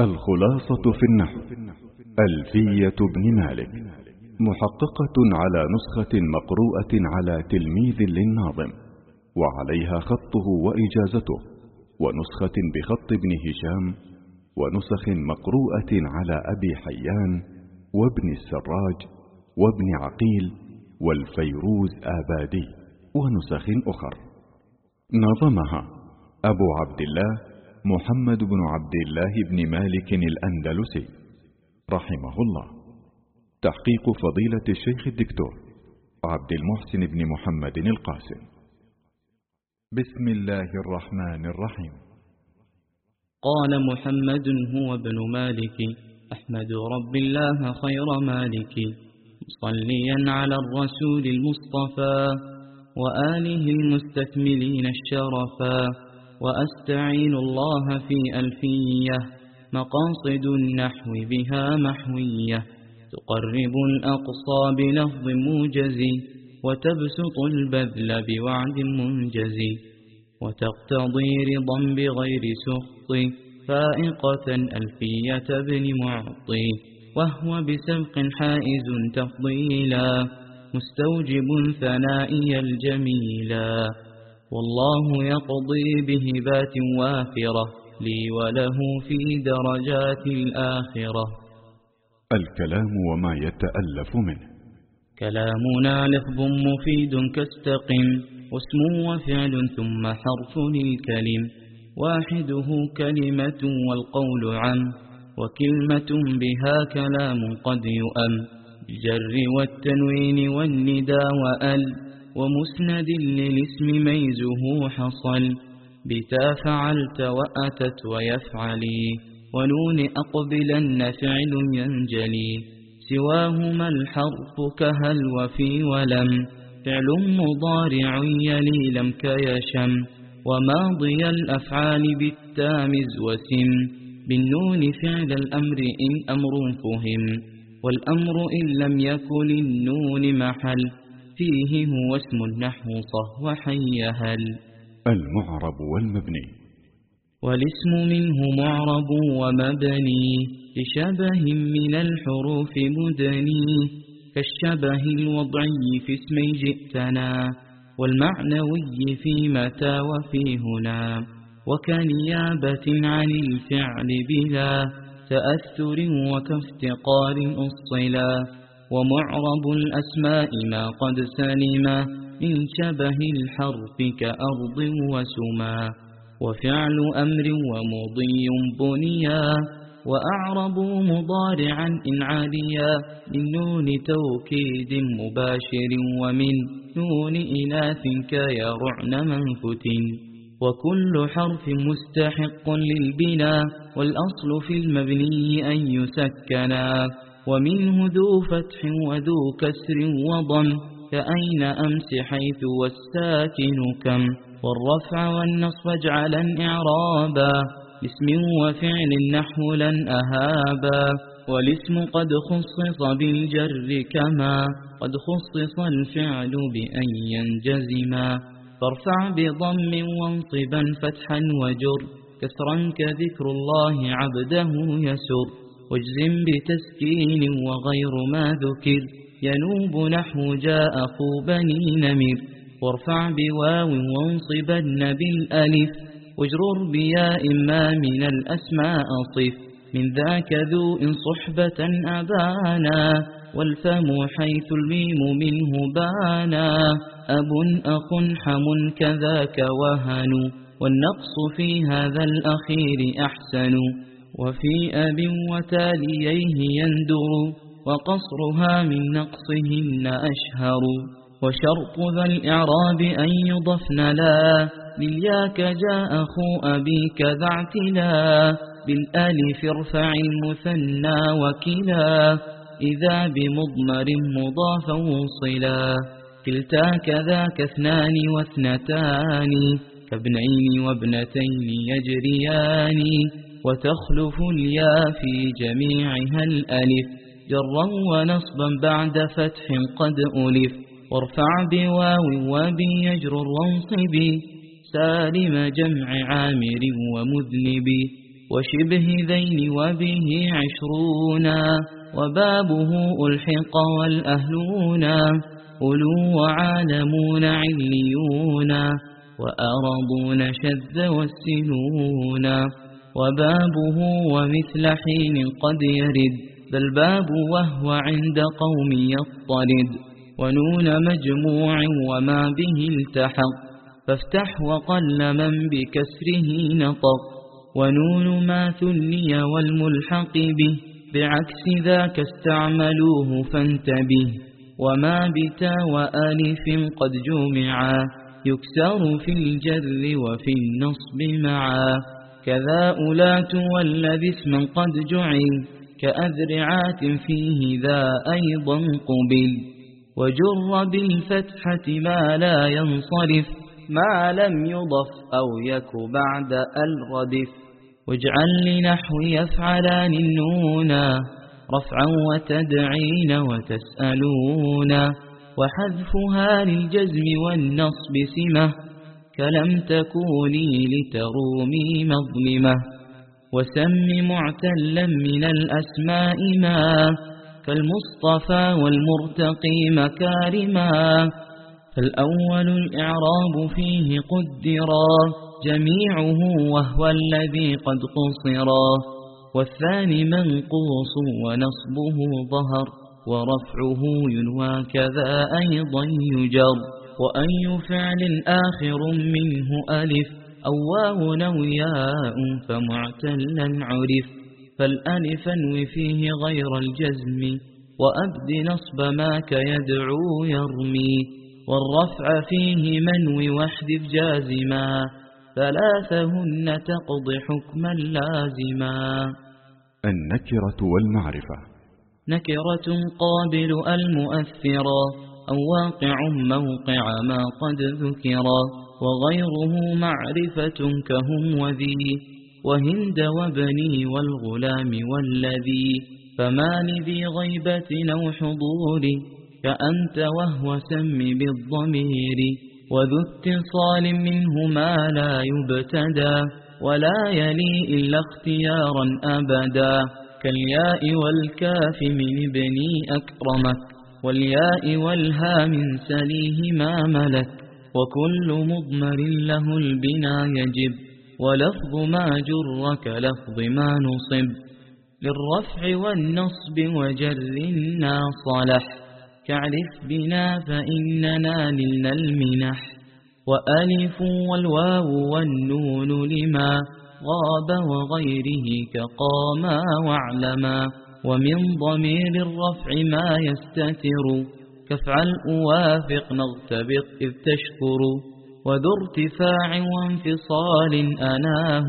الخلاصة في النحو. ألفية بن مالك. محققة على نسخة مقروءة على تلميذ للناظم. وعليها خطه وإجازته. ونسخة بخط ابن هشام. ونسخ مقروءة على أبي حيان وابن السراج وابن عقيل والفيروز آبادي. ونسخ أخر. نظمها أبو عبد الله محمد بن عبد الله بن مالك الأندلسي رحمه الله. تحقيق فضيلة الشيخ الدكتور عبد المحسن بن محمد القاسم. بسم الله الرحمن الرحيم. قال محمد هو ابن مالك. أحمد رب الله خير مالك. مصليا على الرسول المصطفى وآله المستكملين الشرفا. وأستعين الله في ألفية مقاصد النحو بها محوية تقرب الأقصى بلفظ موجز وتبسط البذل بوعد منجز وتقتضي رضا بغير سخط فائقة ألفية ابن معطي وهو بسبق حائز تفضيلا مستوجب ثنائي الجميلا والله يقضي بهبات وافرة لي وله في درجات الآخرة. الكلام وما يتألف منه. كلامنا لفظ مفيد كاستقم واسم وفعل ثم حرف الكلم واحدة كلمة والقول عم وكلمة بها كلام قد يؤم. بالجر والتنوين والندى وأل ومسند للاسم ميزه حصل بتا فعلت وأتت ويفعلي ونون أقبلن فعل ينجلي سواهما الحرف كهل وفي ولم فعل مضارع يلي لم كيشم وماضي الأفعال بالتامز وسم بالنون فعل الأمر إن أمر فهم والأمر إن لم يكن النون محل فيه هو اسم النحو صهو حيهل المعرب والمبني. والاسم منه معرب ومبني. لشبه من الحروف مدني. كالشبه الوضعي في اسم جئتنا. والمعنوي في متى وفي هنا. وكنيابة عن الفعل بلا. تأثر وكافتقار أصلا. ومعرب الأسماء ما قد سلم من شبه الحرف كأرض وسما وفعل أمر ومضي بنيا وأعرب مضارعا إن عاليا من نون توكيد مباشر ومن نون إناث كيرعن منفت وكل حرف مستحق للبنا والأصل في المبني أن يسكنا ومنه ذو فتح وذو كسر وضم كأين أمس حيث والساكن كم؟ والرفع والنصب اجعلا إعرابا اسم وفعل نحو لن أهابا والاسم قد خصص بالجر كما قد خصص الفعل بأن ينجزما. فارفع بضم وانصبا فتحا وجر كسرا كذكر الله عبده يسر. واجزم بتسكين وغير ما ذكر. ينوب نحو جاء أخو بني نمر. وارفع بواو وانصبن بالألف واجرر بياء ما من الأسماء صف. من ذاك ذو إن صحبة أبانا. والفم حيث الميم منه بانا. أب أخ حم كذاك وهن. والنقص في هذا الأخير أحسن. وفي أب وتاليه يندر وقصرها من نقصهن أشهر وشرط ذا الإعراب أن يضفن لا للياك جاء أخو أبيك ذا اعتلا بالآلف ارفع المثنى وكلا إذا بمضمر مضافا وصلا كلتا كذاك اثنان واثنتان كابنين وابنتين يجريان وتخلف اليا في جميعها الألف جرا ونصبا بعد فتح قد ألف وارفع بواو وبيجر وانصب سالم جمع عامر ومذنب وشبه ذين وبه عشرونا وبابه ألحق والأهلون أولو وعالمون عليون وأرضون شذ والسنون وبابه ومثل حين قد يرد بل باب وهو عند قوم يضطرد ونون مجموع وما به التحق فافتح وقل من بكسره نطق. ونون ما ثني والملحق به بعكس ذاك استعملوه فانتبه. وما بتا وآلف قد جمعا يكسر في الجر وفي النصب معا. كذا أولات والذي اسما قد جعل كأذرعات فيه ذا أيضا قبل وجر بالفتحة ما لا ينصرف ما لم يضف أو يك بعد الردف واجعل لنحو يفعلان النونا رفعا وتدعين وتسألون وحذفها للجزم والنصب سمة كلم تكوني لترومي مظلمة وسم معتلا من الأسماء ما كالمصطفى والمرتقي مكارما فالأول الإعراب فيه قدرا جميعه وهو الذي قد قصرا والثاني منقوص ونصبه ظهر ورفعه ينوى كذا أيضا يجر وأي فعل آخر منه ألف أو واو نوياء فمعتلا عرف. فالألف انو فيه غير الجزم وأبد نصب ما كيدعو يرمي. والرفع فيه منو واحذف جازما ثلاثهن تقضي حكما لازما. النكرة والمعرفة. نكرة قابل المؤثرا أو واقع موقع ما قد ذكرا وغيره معرفة كهم وذي وهند وبني والغلام والذي فما لذي غيبة أو حضور كأنت وهو سم بالضمير وذو اتصال منه ما لا يبتدى ولا يلي إلا اختيارا أبدا كالياء والكاف من ابني أكرمك. والياء والها من سليه ما ملك وكل مضمر له البنا يجب ولفظ ما جر كلفظ ما نصب. للرفع والنصب وجر صلح كعرف بنا فإننا لنا المنح. وألف والواو والنون لما غاب وغيره كقاما واعلما. ومن ضمير الرفع ما يستتر. كفعل أوافق نغتبط إذ تشكر. وذو ارتفاع وانفصال أناه.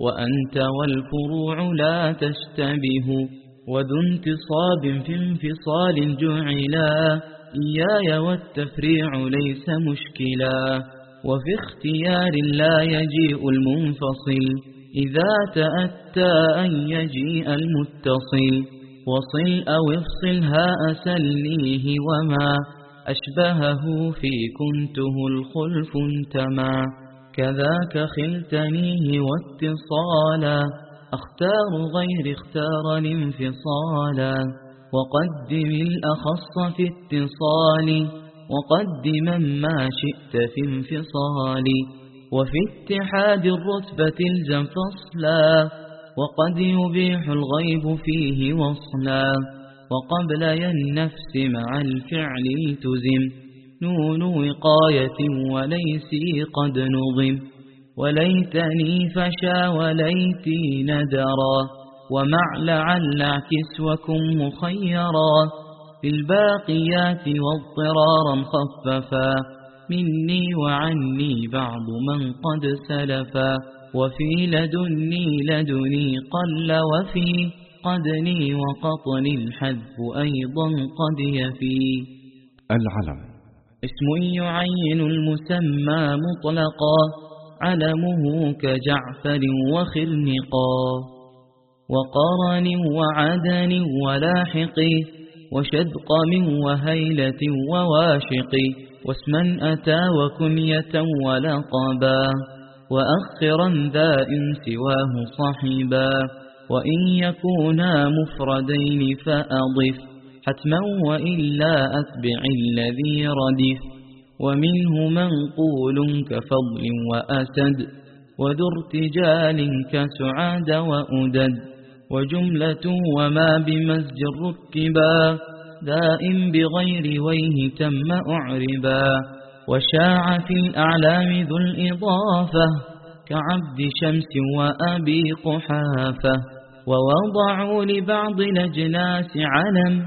وأنت والفروع لا تشتبه. وذو انتصاب في انفصال جعلا. إياي والتفريع ليس مشكلا. وفي اختيار لا يجيء المنفصل. إذا تأتى أن يجيء المتصل وصل أو افصل هاء سليه وما أشبهه في كنته الخلف انتما. كذاك خلتنيه واتصالا أختار غير اختار انفصالا وقدم الأخص في اتصال وقدما ما شئت في انفصال. وفي اتحاد الرتبة الزم فصلا وقد يبيح الغيب فيه وصلا وقبل النفس مع الفعل التزم نون وقاية وليسي قد نظم وليتني فشا وليتي ندرا ومع لعل اعكس وكن مخيرا في الباقيات واضطرارا خففا. مني وعني بعض من قد سلفا. وفي لدني لدني قل وفي قدني وقطن الحذف أيضا قد يفي. العلم. اسم يعين المسمى مطلقا علمه كجعفر وخرنقا. وقرن وعدن ولاحق وشدقم وهيلة وواشق واسما أتى وكنية ولقبا وأخرا ذا إن سواه صحبا وإن يكونا مفردين فأضف حتما وإلا أتبع الذي ردف ومنه منقول كفضل وأسد وذو ارتجال كسعاد وأدد وجملة وما بمزج ركبا دائم بغير ويه تم أعربا وشاع في الأعلام ذو الإضافة كعبد شمس وأبي قحافة ووضعوا لبعض الأجناس علم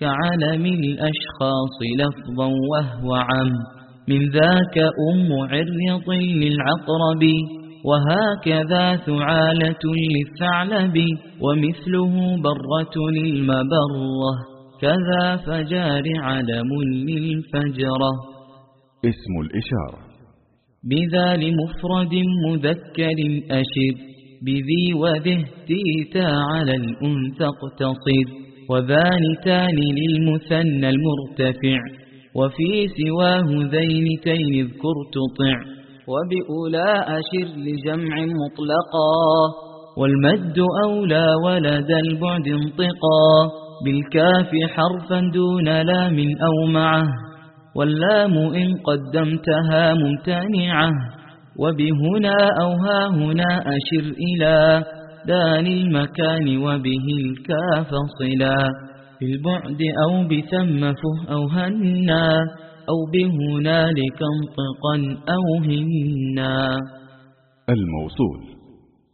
كعلم الأشخاص لفظا وهو عم من ذاك أم عريض للعقرب وهكذا ثعالة للثعلب ومثله برة للمبرة كذا فجار علم للفجرة اسم الإشارة. بذا لمفرد مذكر أشر بذي وذه تيتا على الأنثى اقتصر. وذان تاني للمثنى المرتفع وفي سواه ذين تين اذكر تطع. وبأولى أشر لجمع مطلقا. والمد أولى ولد البعد انطقا. بالكاف حرفا دون لام أو معه واللام إن قدمتها ممتنعة وبهنا أو ها هنا أشر إلى دان المكان وبه الكاف صلا بالبعد أو بثم فه أو هنا أو بهنالك انطقا أو هنا. الموصول.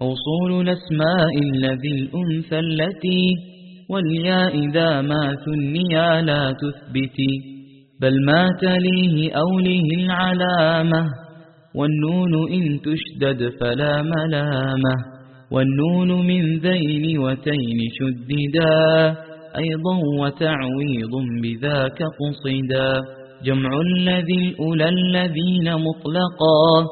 أصول الأسماء الذي الأنثى التي والياء إذا ما ثنيا لا تثبتي بل ما تليه أو له العلامة. والنون إن تشدد فلا ملامة. والنون من ذين وتين شددا. أيضا وتعويض بذاك قصدا. جمع الذي الأولى الذين مطلقا.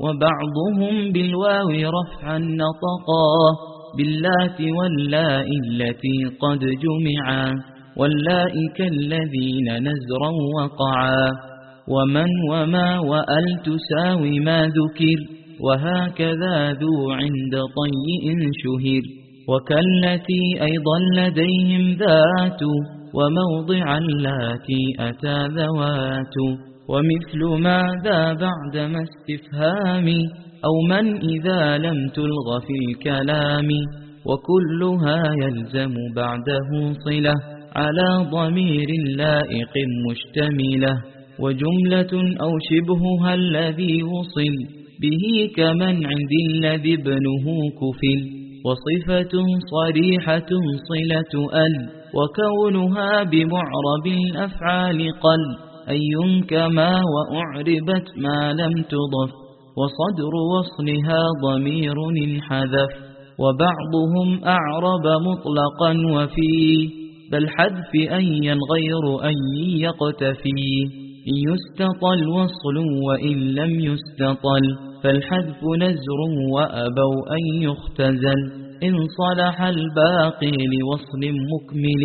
وبعضهم بالواو رفعا نطقا. باللات واللاء التي قد جمعا واللاء كالذين نزرا وقعا. ومن وما وأل تساوي ما ذكر وهكذا ذو عند طيء شهر. وكالتي أيضا لديهم ذات وموضع اللاتي أتى ذوات. ومثل ماذا بعد ما استفهام أو من إذا لم تلغ في الكلام وكلها يلزم بعده صلة على ضمير لائق مشتملة وجملة أو شبهها الذي وصل به كمن عند الذي ابنه كفل وصفة صريحة صلة أل وكونها بمعرب الأفعال قل أي كما وأعربت ما لم تضف وصدر وصلها ضمير انحذف وبعضهم أعرب مطلقا وفي بل حذف أي غير أن يقتفي. إن يستطل وصل وإن لم يستطل فالحذف نزر وأبوا أن يختزل. إن صلح الباقي لوصل مكمل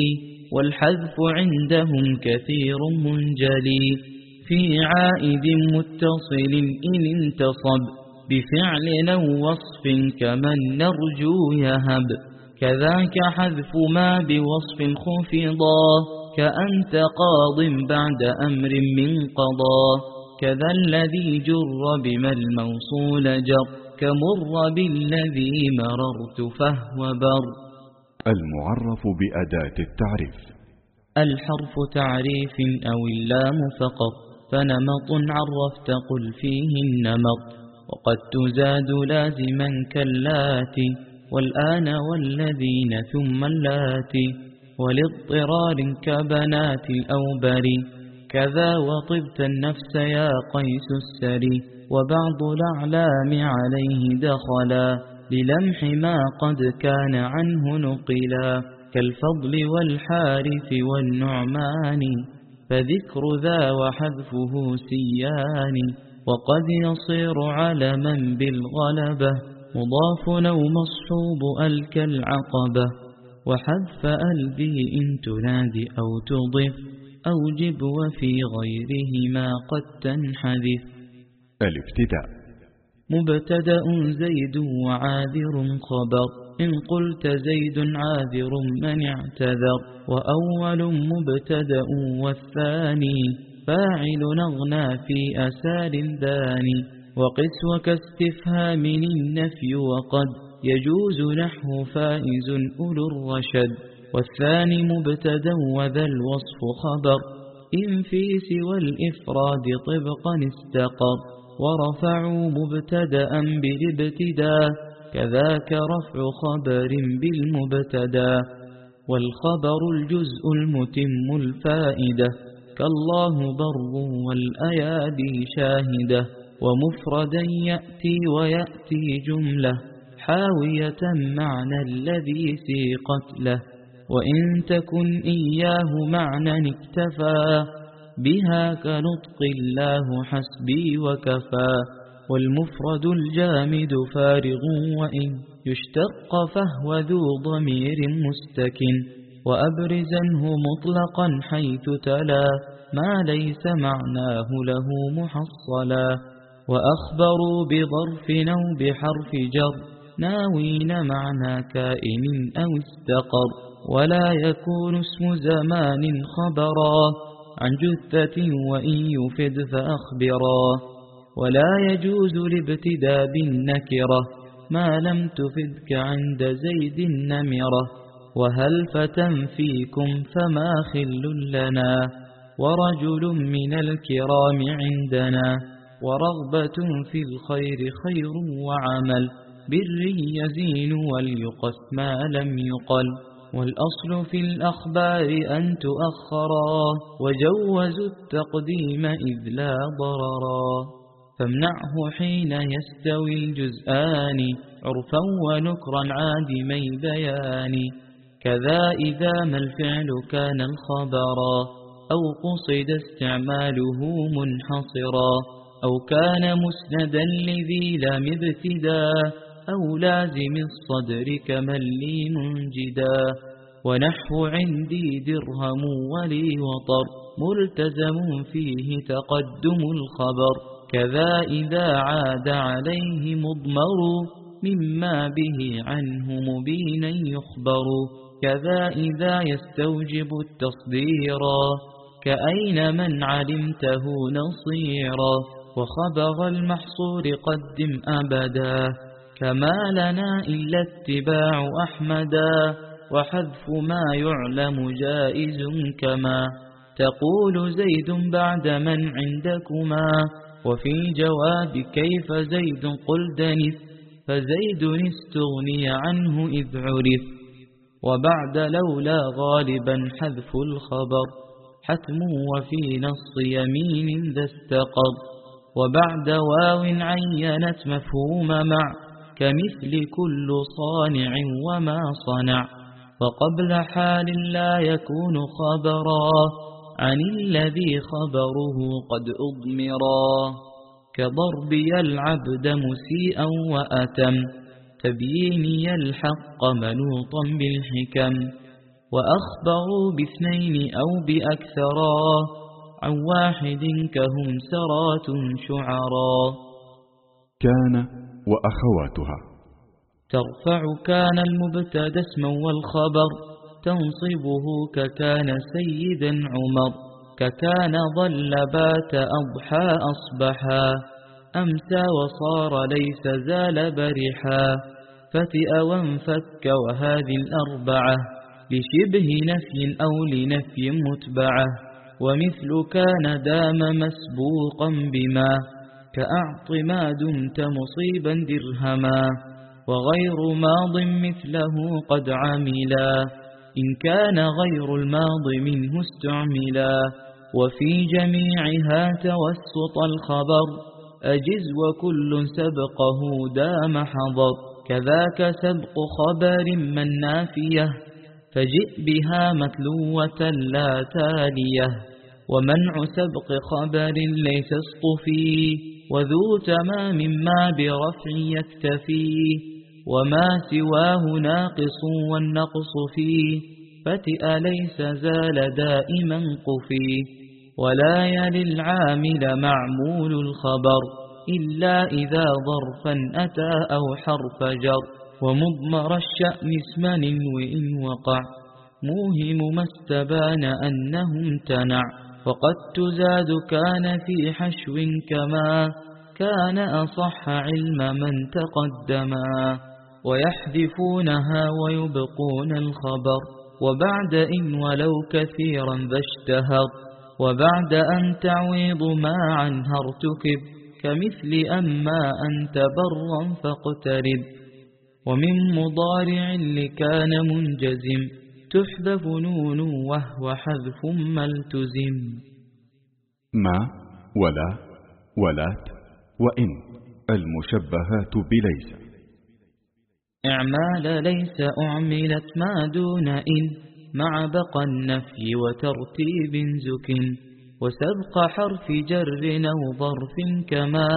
والحذف عندهم كثير منجلي. في عائد متصل إن انتصب بفعل أو وصف كمن نرجو يهب. كذاك حذف ما بوصف خفضا كأنت قاض بعد أمر من قضى. كذا الذي جر بما الموصول جر كمر بالذي مررت فهو بر. المعرف بأداة التعريف. الحرف تعريف أو اللام فقط. فنمط عرفت قل فيه النمط وقد تزاد لازما كاللاتي والآن والذين ثم اللاتي ولاضطرار كبنات الأوبر كذا وطبت النفس يا قيس السري وبعض الأعلام عليه دخلا للمح ما قد كان عنه نقلا كالفضل والحارث والنعمان فذكر ذا وحذفه سيان وقد يصير علما بالغلبة مضاف أو مصحوب ألك العقبة وحذف ألبي إن تنادي أو تضف أوجب وفي غيرهما قد تنحذف الابتداء مبتدأ زيد وعاذر خبر إن قلت زيد عاذر من اعتذر وأول مبتدأ والثاني فاعل نغنى في أسال داني وقس وكاستفهام النفي وقد يجوز نحو فائز أولو الرشد. والثاني مبتدأ وذا الوصف خبر إن في سوى الإفراد طبقا استقر. ورفعوا مبتدأ بالابتداء كذاك رفع خبر بالمبتدا والخبر الجزء المتم الفائدة كالله بر والأيادي شاهدة ومفردا يأتي ويأتي جملة حاوية معنى الذي سيقت له وإن تكن إياه معنى اكتفى بها كنطق الله حسبي وكفى. والمفرد الجامد فارغ وإن يشتق فهو ذو ضمير مستكن وأبرزنه مطلقا حيث تلا ما ليس معناه له محصلا وأخبروا بظرف أو بحرف جر ناوين معنى كائن أو استقر ولا يكون اسم زمان خبرا عن جثة وإن يفد فأخبرا ولا يجوز الابتداء بالنكرة ما لم تفدك عند زيد النمرة وهل فتى فيكم فما خل لنا ورجل من الكرام عندنا ورغبة في الخير خير وعمل بر يزين وليقس ما لم يقل والأصل في الأخبار أن تؤخرا وجوزوا التقديم إذ لا ضررا فامنعه حين يستوي الجزآن عرفا ونكرا عادمي بيان كذا إذا ما الفعل كان الخبرا أو قصد استعماله منحصرا. أو كان مسندا لذي لم ابتدا أو لازم الصدر كمن لي منجدا. ونحو عندي درهم ولي وطر ملتزم فيه تقدم الخبر. كذا إذا عاد عليه مضمر مما به عنه مبينا يخبر كذا إذا يستوجب التصديرا كأين من علمته نصيرا وخبغ المحصور قدم أبدا. كما لنا إلا اتباع أحمدا وحذف ما يعلم جائز كما. تقول زيد بعد من عندكما. وفي جواب كيف زيد قل دنس فزيد استغني عنه إذ عرف وبعد لولا غالبا حذف الخبر حتم وفي نص يمين ذا استقر وبعد واو عينت مفهوم مع كمثل كل صانع وما صنع وقبل حال لا يكون خبرا. عن الذي خبره قد أضمرا كضربي العبد مسيئا وأتم تبييني الحق منوطا بالحكم وأخبروا باثنين أو بأكثرا عن واحد كهم سرات شعرا كان وأخواتها. ترفع كان المبتدا اسما والخبر تنصبه ككان سيدا عمر ككان ظل بات أضحى أصبحا أمسى وصار ليس زال برحا فتئ وانفك وهذه الأربعة لشبه نفي أو لنفي متبعة ومثل كان دام مسبوقا بما كأعط ما دمت مصيبا درهما وغير ماض مثله قد عملا. إن كان غير الماضي منه استعملا وفي جميعها توسط الخبر أجز وكل سبقه دام حضر كذاك سبق خبر من نافية فجئ بها متلوة لا تالية ومنع سبق خبر ليس اصطفي وذو تمام ما برفع يكتفي وما سواه ناقص والنقص فيه فتئ ليس زال دائما قفي. ولا يلي العامل معمول الخبر إلا إذا ظرفا أتى أو حرف جر. ومضمر الشأن اسما وإن وقع موهم ما استبان أنه امتنع وقد تزاد كان في حشو كما كان أصح علم من تقدما. ويحذفونها ويبقون الخبر وبعد إن ولو كثيرا ذا اشتهر وبعد أن تعويض ما عنها ارتكب كمثل أما أنت برا فاقترب. ومن مضارع لكان منجزم تحذف نون وهو حذف ما التزم ما ولا ولات وإن المشبهات بليس. إعمال ليس أعملت ما دون إن مع بقى النفي وترتيب زك وسبق حرف جر أو ظرف كما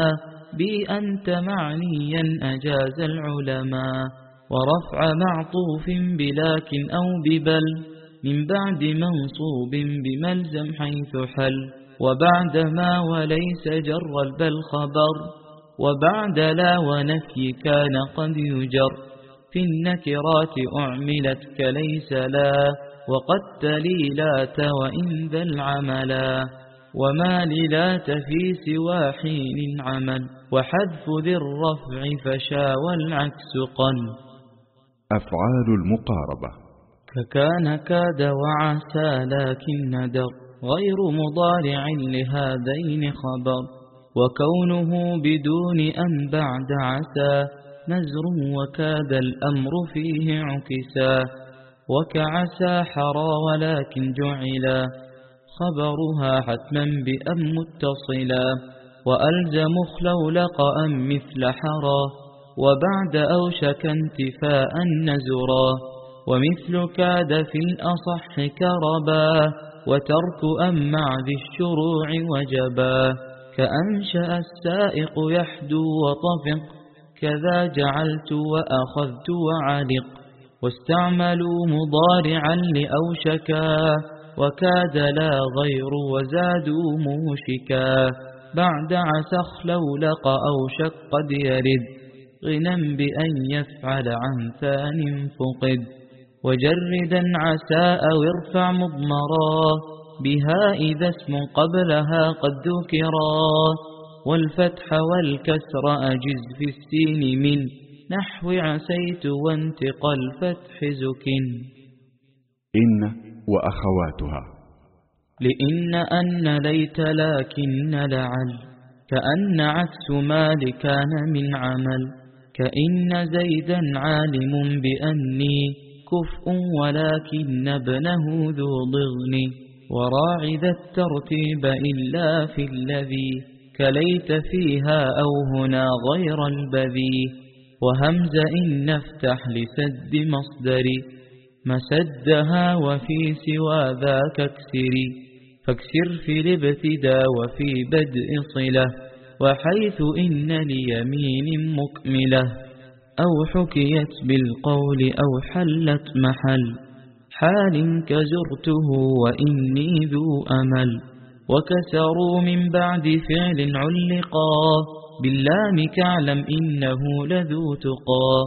بأنت معنيا أجاز العلماء. ورفع معطوف بلكن أو ببل من بعد منصوب بملزم حيث حل. وبعد ما وليس جر البل خبر وبعد لا ونفي كان قد يجر. في النكرات أعملت كليس لا وقد تليلات وإن ذا العملا وما للات في سوى حين عمل وحذف ذي الرفع فشا والعكس قل أفعال المقاربة ككان كاد وعسى لكن ندر غير مضارع لهذين خبر وكونه بدون أن بعد عسى نزر وكاد الأمر فيه عكسا وكعسى حرى ولكن جعلا خبرها حتما بأم متصلا وألزم خلولق أم مثل حرى وبعد أوشك انتفاء نزرا ومثل كاد في الأصح كربا وترك أم مع ذي الشروع وجبا كأنشأ السائق يحدو وطفق كذا جعلت وأخذت وعلق واستعملوا مضارعا لأوشكا وكاد لا غير وزادوا موشكا بعد عسخ لولق أوشك قد يرد غنى بأن يفعل عن ثان فقد وجردا عسى أو ارفع مضمرا بها إذا اسم قبلها قد ذكرا والفتح والكسر أجز في السين من نحو عسيت وانتقى الفتح زك إن وأخواتها. لإن أن ليت لكن لعل كأن عكس ما لكان من عمل كإن زيدا عالم بأني كفء ولكن ابنه ذو ضغن. وراعي ذا الترتيب إلا في الذي كليت فيها أو هنا غير البذي. وهمز إن نفتح لسد مصدري. مسدها وفي سوى ذاك اكسري. فاكسر في الابتداء وفي بدء صلة. وحيث إن ليمين مكملة. أو حكيت بالقول أو حلت محل. حال كزرته وإني ذو أمل. وكسروا من بعد فعل علقا. باللام كعلم إنه لذو تقى.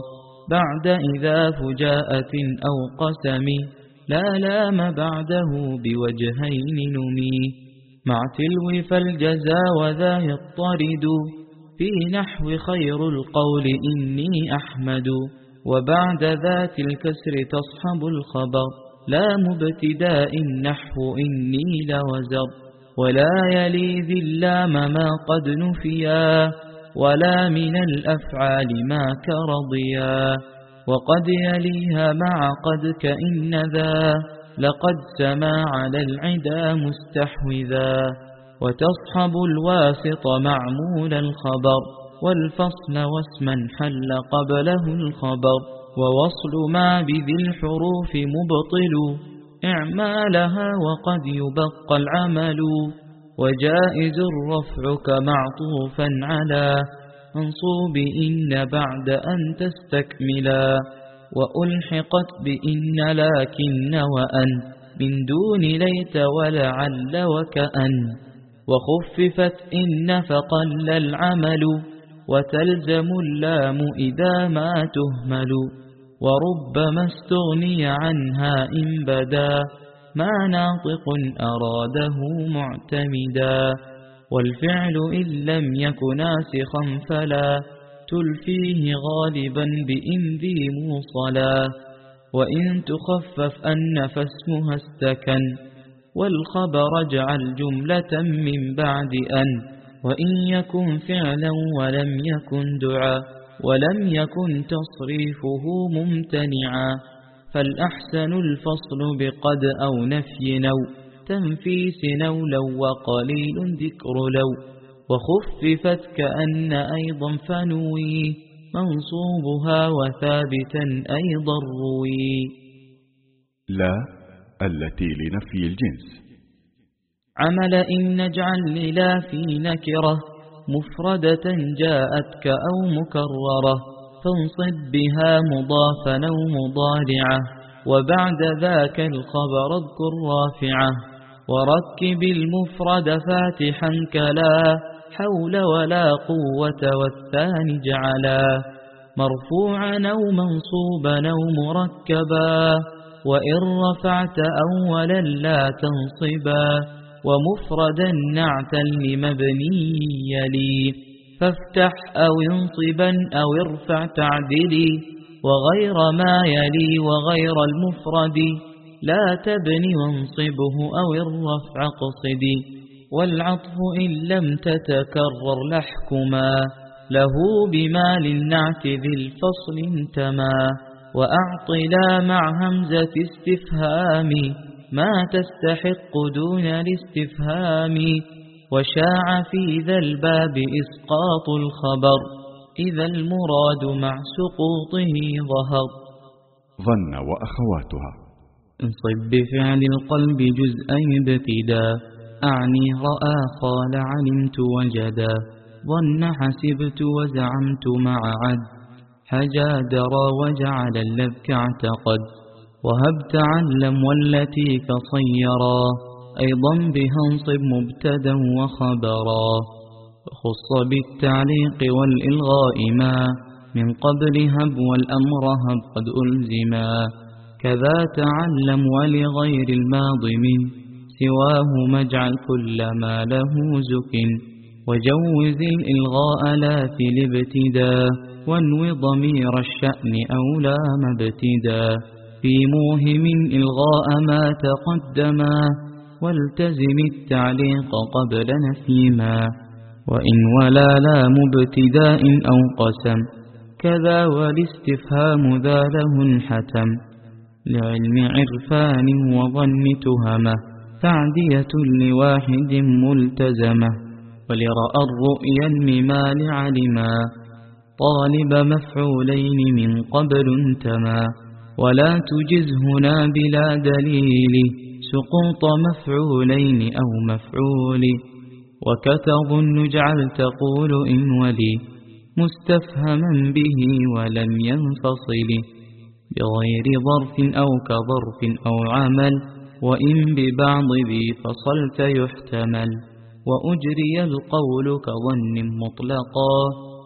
بعد إذا فجاءة أو قسم لا لام بعده بوجهين نمي. مع تلو فالجزا وذا يطرد. في نحو خير القول إني أحمد. وبعد ذات الكسر تصحب الخبر. لا مبتداء نحو إني لوزر. ولا يلي اللام ما قد نفيا ولا من الأفعال ما كرضيا وقد يليها مع قد كإن ذا لقد سما على العدا مستحوذا وتصحب الواسط معمول الخبر والفصل واسما حل قبله الخبر ووصل ما بذي الحروف مبطل إعمالها وقد يبقى العمل وجائز الرفع كمعطوفا على منصوب إن بعد أن تستكملا وألحقت بإن لكن وأن من دون ليت ولعل وكأن وخففت إن فقل العمل وتلزم اللام إذا ما تهمل. وربما استغني عنها إن بدا. ما ناطق أراده معتمدا. والفعل إن لم يك ناسخا فلا. تلفيه غالبا بإن ذي موصلا. وإن تخفف أن فاسمها استكن. والخبر اجعل جملة من بعد أن. وإن يكن فعلا ولم يكن دعا. ولم يكن تصريفه ممتنعا فالأحسن الفصل بقد أو نفي أو تنفيس أو لو وقليل ذكر لو وخففت كأن أيضا فنوي منصوبها وثابتا أيضا روي. لا التي لنفي الجنس. عمل إن اجعل للا في نكرة مفردة جاءتك أو مكررة فانصب بها مضافا أو مضارعة وبعد ذاك الخبر اذكر رافعة. وركب المفرد فاتحا كلا حول ولا قوة والثاني جعلا. مرفوعا أو منصوبا أو مركبا وإن رفعت أولا لا تنصبا. ومفردا نعتا لمبني يلي فافتح أو انصبا أو ارفع تعدلي. وغير ما يلي وغير المفرد. لا تبني وانصبه أو الرفع قصدي والعطف إن لم تتكرر لحكما. له بما للنعت ذي الفصل انتما. وأعط لا مع همزة استفهام ما تستحق دون الاستفهام وشاع في ذا الباب إسقاط الخبر إذا المراد مع سقوطه ظهر. ظن وأخواتها. انصب بفعل القلب جزءا ابتدا أعني رأى قال علمت وجدا ظن حسبت وزعمت مع عد حجا درى وجعل اللذك اعتقد. وهب تعلم والتي كصيرا. أيضا بها انصب مبتدا وخبرا. خص بالتعليق والإلغاء ما. من قبل هب والأمر هب قد ألزما. كذا تعلم ولغير الماض من. سواه مجعل كل ما له زك وجوز الإلغاء لا في الابتداء. وانو ضمير الشأن أو لا مبتدا في موهم إلغاء ما تقدما والتزم التعليق قبل نفيما وإن ولا لا مبتداء أو قسم كذا والاستفهام ذا له انحتم لعلم عرفان وظن تهمة تعدية لواحد ملتزمة ولرأى الرؤيا الممال علما طالب مفعولين من قبل انتما ولا تجز هنا بلا دليل. سقوط مفعولين أو مفعول. وكتظن جعل تقول إن ولي. مستفهما به ولم ينفصل. بغير ظرف أو كظرف أو عمل. وإن ببعض ذي فصلت يحتمل. وأجري القول كظن مطلقا.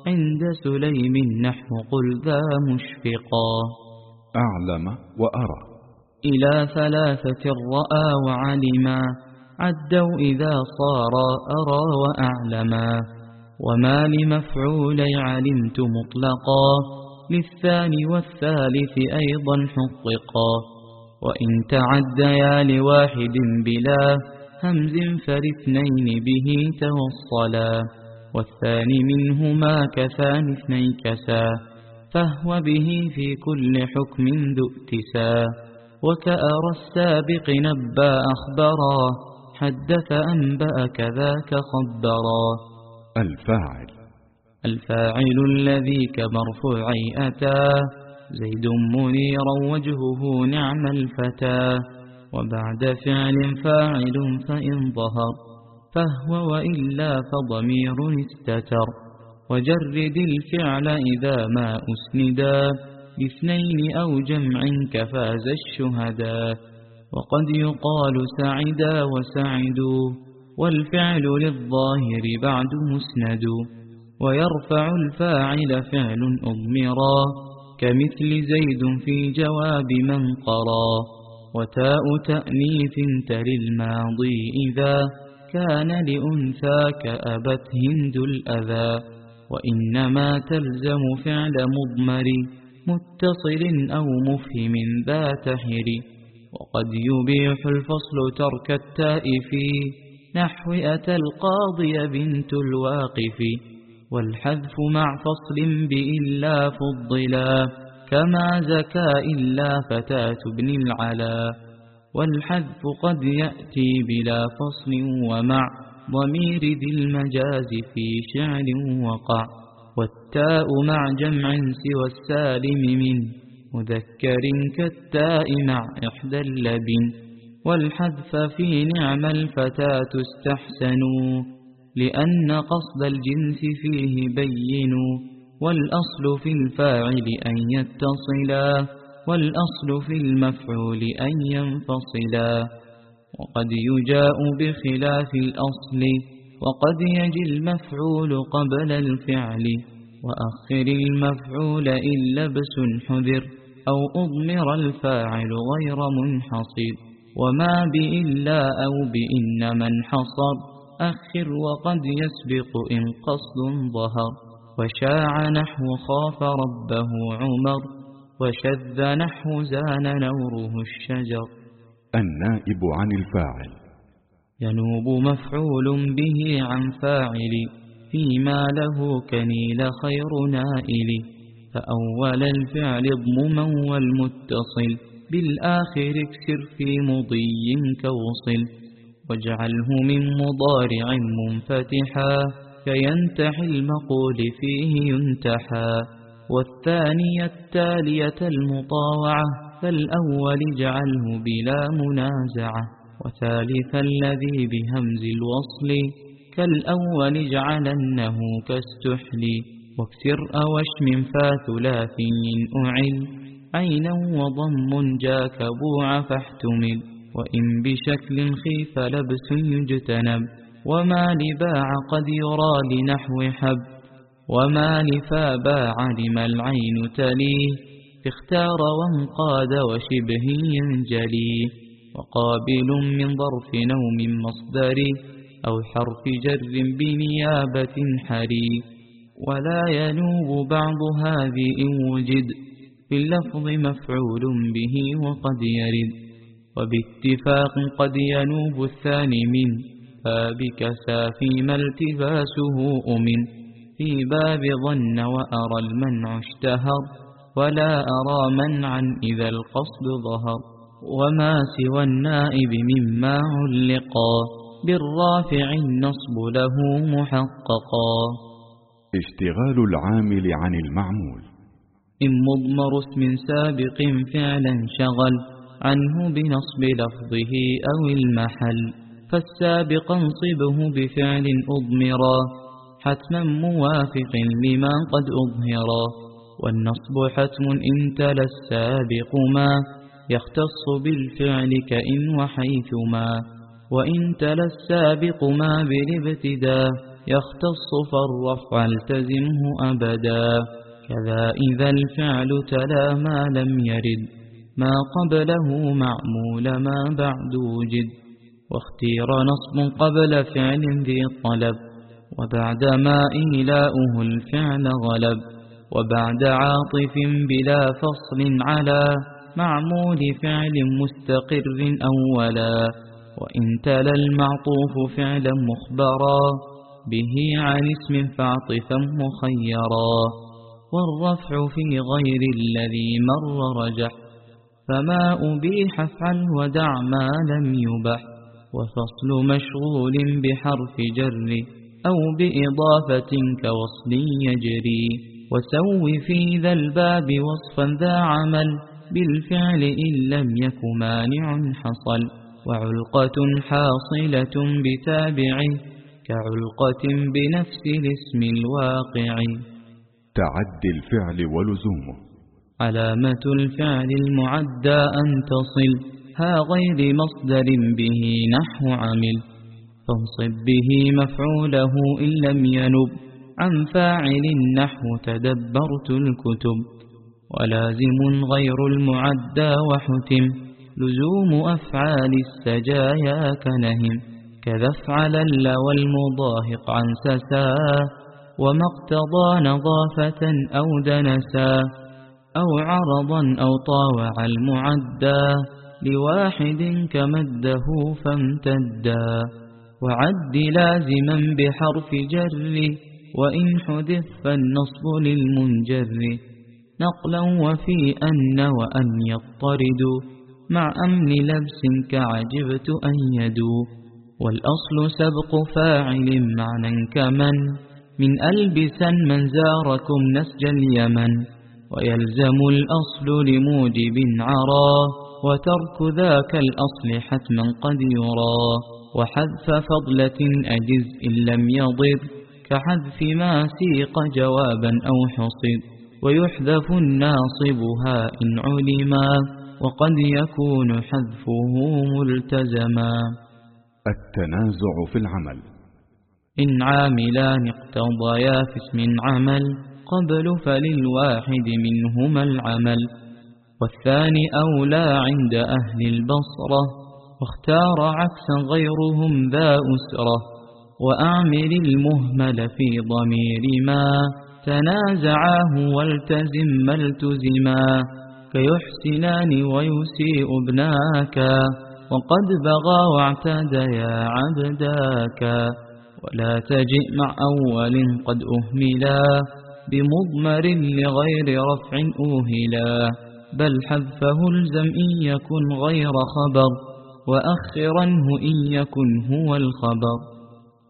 عند سليم نحو قل ذا مشفقا. أعلم وأرى. إلى ثلاثة رأى وعلما عدوا إذا صارا أرى وأعلما. وما لمفعولي علمت مطلقا للثاني والثالث أيضا حققا. وإن تعديا لواحد بلا همز فالاثنين به توصلا. والثاني منهما كثان اثني كسا. فهو به في كل حكم ذو اتسا وكأرى السابق نبى أخبرا حدث أنبأ كذاك خبرا. الفاعل. الفاعل الذي كمرفوعي أتى زيد منيرا وجهه نعم الفتى. وبعد فعل فاعل فإن ظهر فهو وإلا فضمير استتر. وجرد الفعل إذا ما أسندا باثنين أو جمع كفاز الشهدا وقد يقال سعدا وسعدوا والفعل للظاهر بعد مسند ويرفع الفاعل فعل أضمرا كمثل زيد في جواب من قرى وتاء تأنيث تل الماضي إذا كان لأنثى كأبت هند الأذى وإنما تلزم فعل مضمر متصل أو مفهم ذا تهر وقد يبيح الفصل ترك التاء في نحو أتى القاضي بنت الواقف. والحذف مع فصل بإلا فضلا كما زكى إلا فتاة ابن العلا. والحذف قد يأتي بلا فصل ومع ضمير ذي المجاز في شعر وقع والتاء مع جمع سوى السالم من مذكر كالتاء مع إحدى اللبن والحذف في نعم الفتاة استحسنوا لأن قصد الجنس فيه بين والأصل في الفاعل أن يتصلا والأصل في المفعول أن ينفصلا. وقد يجاء بخلاف الأصل وقد يجي المفعول قبل الفعل. وأخر المفعول إن لبس حذر أو أضمر الفاعل غير منحصر. وما بإلا أو بإن من حصر أخر وقد يسبق إن قصد ظهر. وشاع نحو خاف ربه عمر وشذ نحو زان نوره الشجر. النائب عن الفاعل. ينوب مفعول به عن فاعل فيما له كنيل خير نائل. فأول الفعل اضمما والمتصل بالآخر اكسر في مضي كوصل. واجعله من مضارع منفتحا كينتحي المقول فيه ينتحى والثانية التالية المطاوعة فالأول اجعله بلا منازعة وثالث الذي بهمز الوصل كالأول اجعلنه كاستحل واكسر أوشم فاثلاثي أعل عينا وضم جاك بوع فاحتمل وإن بشكل خيف لبس يجتنب وما لباع قد يرى لنحو حب وما لفا باع لما العين تليه اختار وانقاد وشبه ينجلي وقابل من ظرف نوم مصدر أو حرف جر بنيابة حري ولا ينوب بعض هذه إن وجد في اللفظ مفعول به وقد يرد وباتفاق قد ينوب الثاني من باب كسى فيما التباسه أمن في باب ظن وأرى المنع اشتهر ولا أرى منعا إذا القصد ظهر وما سوى النائب مما علقا بالرافع النصب له محققا. اشتغال العامل عن المعمول. إن مضمر اسم سابق فعلا شغل عنه بنصب لفظه أو المحل. فالسابق انصبه بفعل أضمرا حتما موافق لما قد أظهرا. والنصب حتم إن تلا السابق ما يختص بالفعل كإن وحيثما وإن تلا السابق ما بالابتداء يختص فالرفع التزمه أبدا كذا إذا الفعل تلا ما لم يرد ما قبله معمول ما بعد وجد واختير نصب قبل فعل ذي طلب وبعد ما إيلاؤه الفعل غلب وبعد عاطف بلا فصل على معمول فعل مستقر أولا وإن تلا المعطوف فعلا مخبرا به عن اسم فاعطفا مخيرا والرفع في غير الذي مر رجح فما أبيح افعل ودع ما لم يبح وفصل مشغول بحرف جر أو بإضافة كوصل يجري. وسو في ذا الباب وصفا ذا عمل بالفعل إن لم يك مانع حصل. وعلقة حاصلة بتابع كعلقة بنفس الاسم الواقع. تعدي الفعل ولزومه علامة الفعل المعدى أن تصل ها غير مصدر به نحو عمل. فانصب به مفعوله إن لم ينب. عن فاعل النحو تدبرت الكتب ولازم غير المعدى وحتم لزوم أفعال السجايا كنهم كذا افعل والمضاهق عن سسا وما اقتضى نظافة أو دنسا أو عرضا أو طاوع المعدى لواحد كمده فامتدا وعد لازما بحرف جر وإن حدث فالنصب للمنجر نقلا وفي أن وأن يضطرد مع أمن لبس كعجبت أن يدو والأصل سبق فاعل معنى كمن من ألبسا من زاركم نسج اليمن ويلزم الأصل لموجب عرى وترك ذاك الأصل حتما قد يرى وحذف فضلة أجز إن لم يضر كحذف ما سيق جوابا أو حصد ويحذف الناصبها إن علما وقد يكون حذفه ملتزما. التنازع في العمل. إن عاملان اقتضيا في اسم عمل قبل فللواحد منهما العمل. والثاني أولى عند أهل البصرة واختار عكسا غيرهم ذا أسرة. وأعمل المهمل في ضمير ما تنازعاه والتزم ما التزما كيحسنان ويسيء ابناك وقد بغى واعتديا عبداك ولا تجئ مع أول قد أهملا بمضمر لغير رفع أوهلا بل حذفه الزم إن يكن غير خبر وأخرنه إن يكن هو الخبر.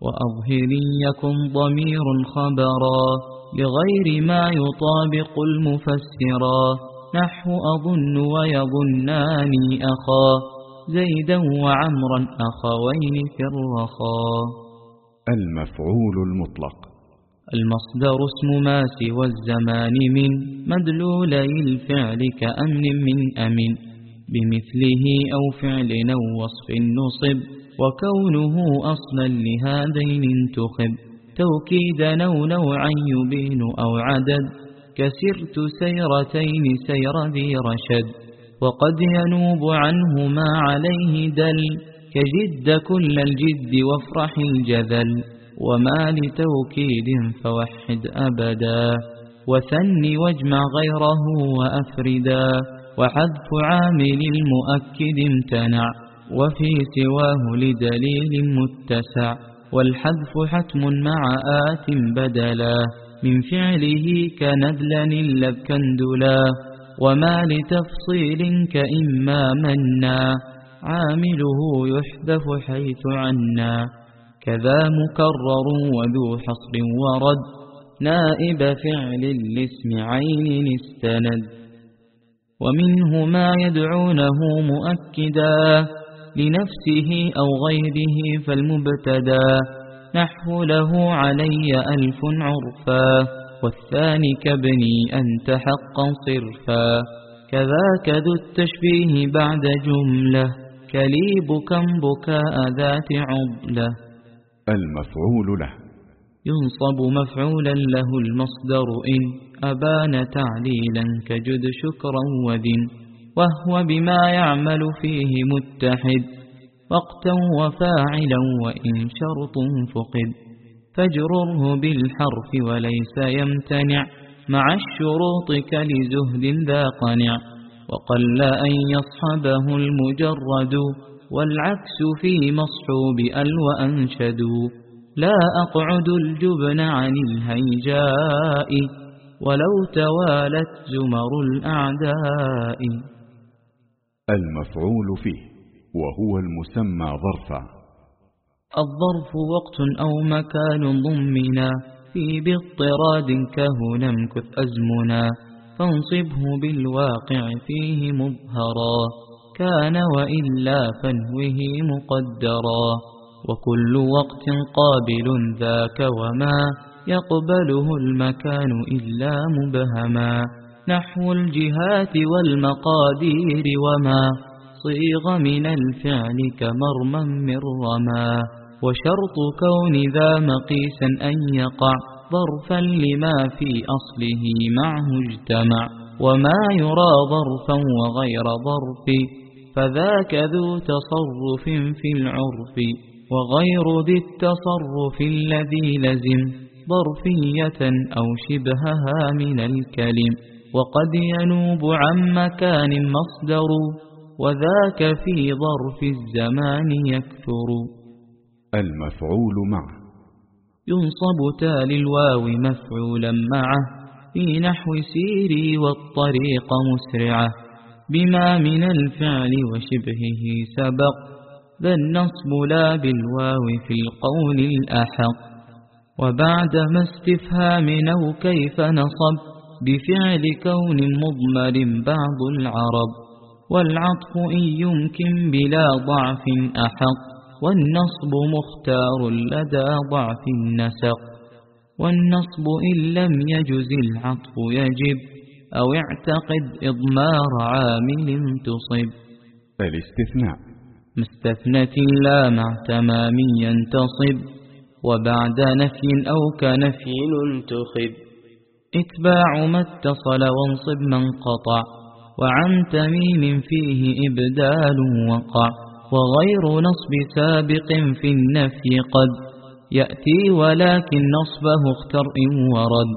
وأظهر يكن ضمير خبرا لغير ما يطابق المفسرا. نحو أظن ويظنان أخا. زيدا وعمرا أخوين في الرخاء المفعول المطلق. المصدر اسم ما سوى الزمان من. مدلولي الفعل كأمن من أمن. بمثله أو فعل أو وصف نصب. وكونه أصلا لهذين انتخب توكيدا أو نوعا يبين أو عدد. كسرت سيرتين سير ذي رشد. وقد ينوب عنه ما عليه دل. كجد كل الجد وافرح الجذل. وما لتوكيد فوحد أبدا. وثني واجمع غيره وأفردا. وحذف عامل المؤكد امتنع. وفي سواه لدليل متسع والحذف حتم مع آت بدلا من فعله كندلا اللذ كندلا وما لتفصيل كإما منا عامله يحذف حيث عنا كذا مكرر وذو حصر ورد نائب فعل لاسم عين استند ومنه ما يدعونه مؤكدا. لنفسه أو غيره فالمبتدا. نحو له علي ألف عرفا. والثاني كبني أنت حقا صرفا. كذاك ذو التشبيه بعد جملة. كليب كم بكاء ذات عضلة المفعول له. ينصب مفعولا له المصدر إن. أبان تعليلا كجد شكرا وذن. وهو بما يعمل فيه متحد. وقتا وفاعلا وإن شرط فقد. فاجرره بالحرف وليس يمتنع. مع الشروط كلزهد ذا قنع. وقل أن يصحبه المجرد. والعكس في مصحوب أل وأنشد. لا أقعد الجبن عن الهيجاء. ولو توالت زمر الأعداء. المفعول فيه وهو المسمى ظرفا. الظرف وقت أو مكان ضمنا في باضطراد كهنا امكث أزمنا. فانصبه بالواقع فيه مظهرا كان وإلا فنوه مقدرا. وكل وقت قابل ذاك وما يقبله المكان إلا مبهما. نحو الجهات والمقادير وما صيغ من الفعل كمرما من رما وشرط كون ذا مقيسا أن يقع ظرفا لما في أصله معه اجتمع. وما يرى ظرفا وغير ظرف فذاك ذو تصرف في العرف. وغير ذي التصرف الذي لزم ظرفية أو شبهها من الكلم. وقد ينوب عن مكان مصدر وذاك في ظرف الزمان يكثر. المفعول معه. ينصب تالي الواو مفعولا معه في نحو سيري والطريق مسرعة. بما من الفعل وشبهه سبق ذا النصب لا بالواو في القول الأحق. وبعد ما استفهام أو كيف نصب بفعل كون مضمر بعض العرب والعطف إن يمكن بلا ضعف أحق والنصب مختار لدى ضعف النسق والنصب إن لم يجز العطف يجب أو اعتقد إضمار عامل تصب. الاستثناء مستثنة لا مع تمام ينتصب وبعد نفي أو كنفي انتخب اتباع ما اتصل وانصب من قطع وعن تميم فيه إبدال وقع وغير نصب سابق في النفي قد يأتي ولكن نصبه اختر إن ورد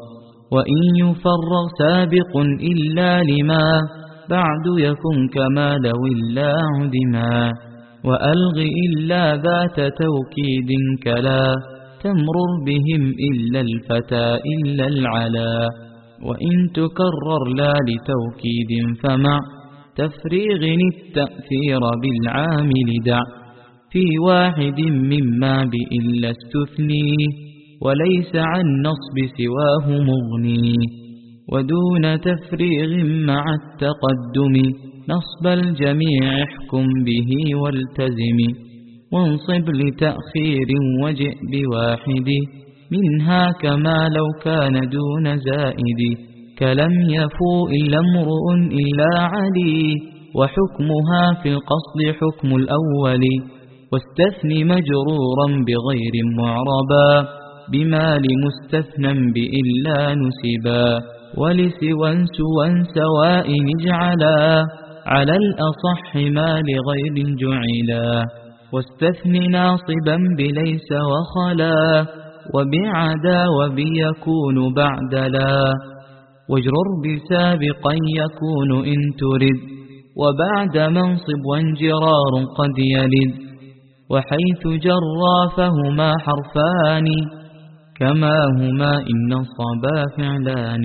وإن يفرغ سابق إلا لما بعد يكن كما لو إلا عدما وألغ إلا ذات توكيد كلا. تمرر بهم إلا الفتى إلا العلا. وإن تكرر لا لتوكيد فمع تفريغ التأثير بالعامل دع. في واحد مما بإلا استثني وليس عن نصب سواه مغني. ودون تفريغ مع التقدم نصب الجميع احكم به والتزم. وانصب لتأخير وجئ بواحد منها كما لو كان دون زائد. كلم يفو إلا امرؤ إلا علي وحكمها في القصد حكم الأول. واستثن مجرورا بغير معربا بما لمستثنى بإلا نسبا. ولسوى سوى سواء اجعلا على الأصح ما لغير جعلا. واستثن ناصبا بليس وخلا وبعدا وبيكون بعد لا واجرر بسابقا يكون إن ترد وبعد منصب وانجرار قد يلد. وحيث جرى فهما حرفان كما هما إن صبا فعلان.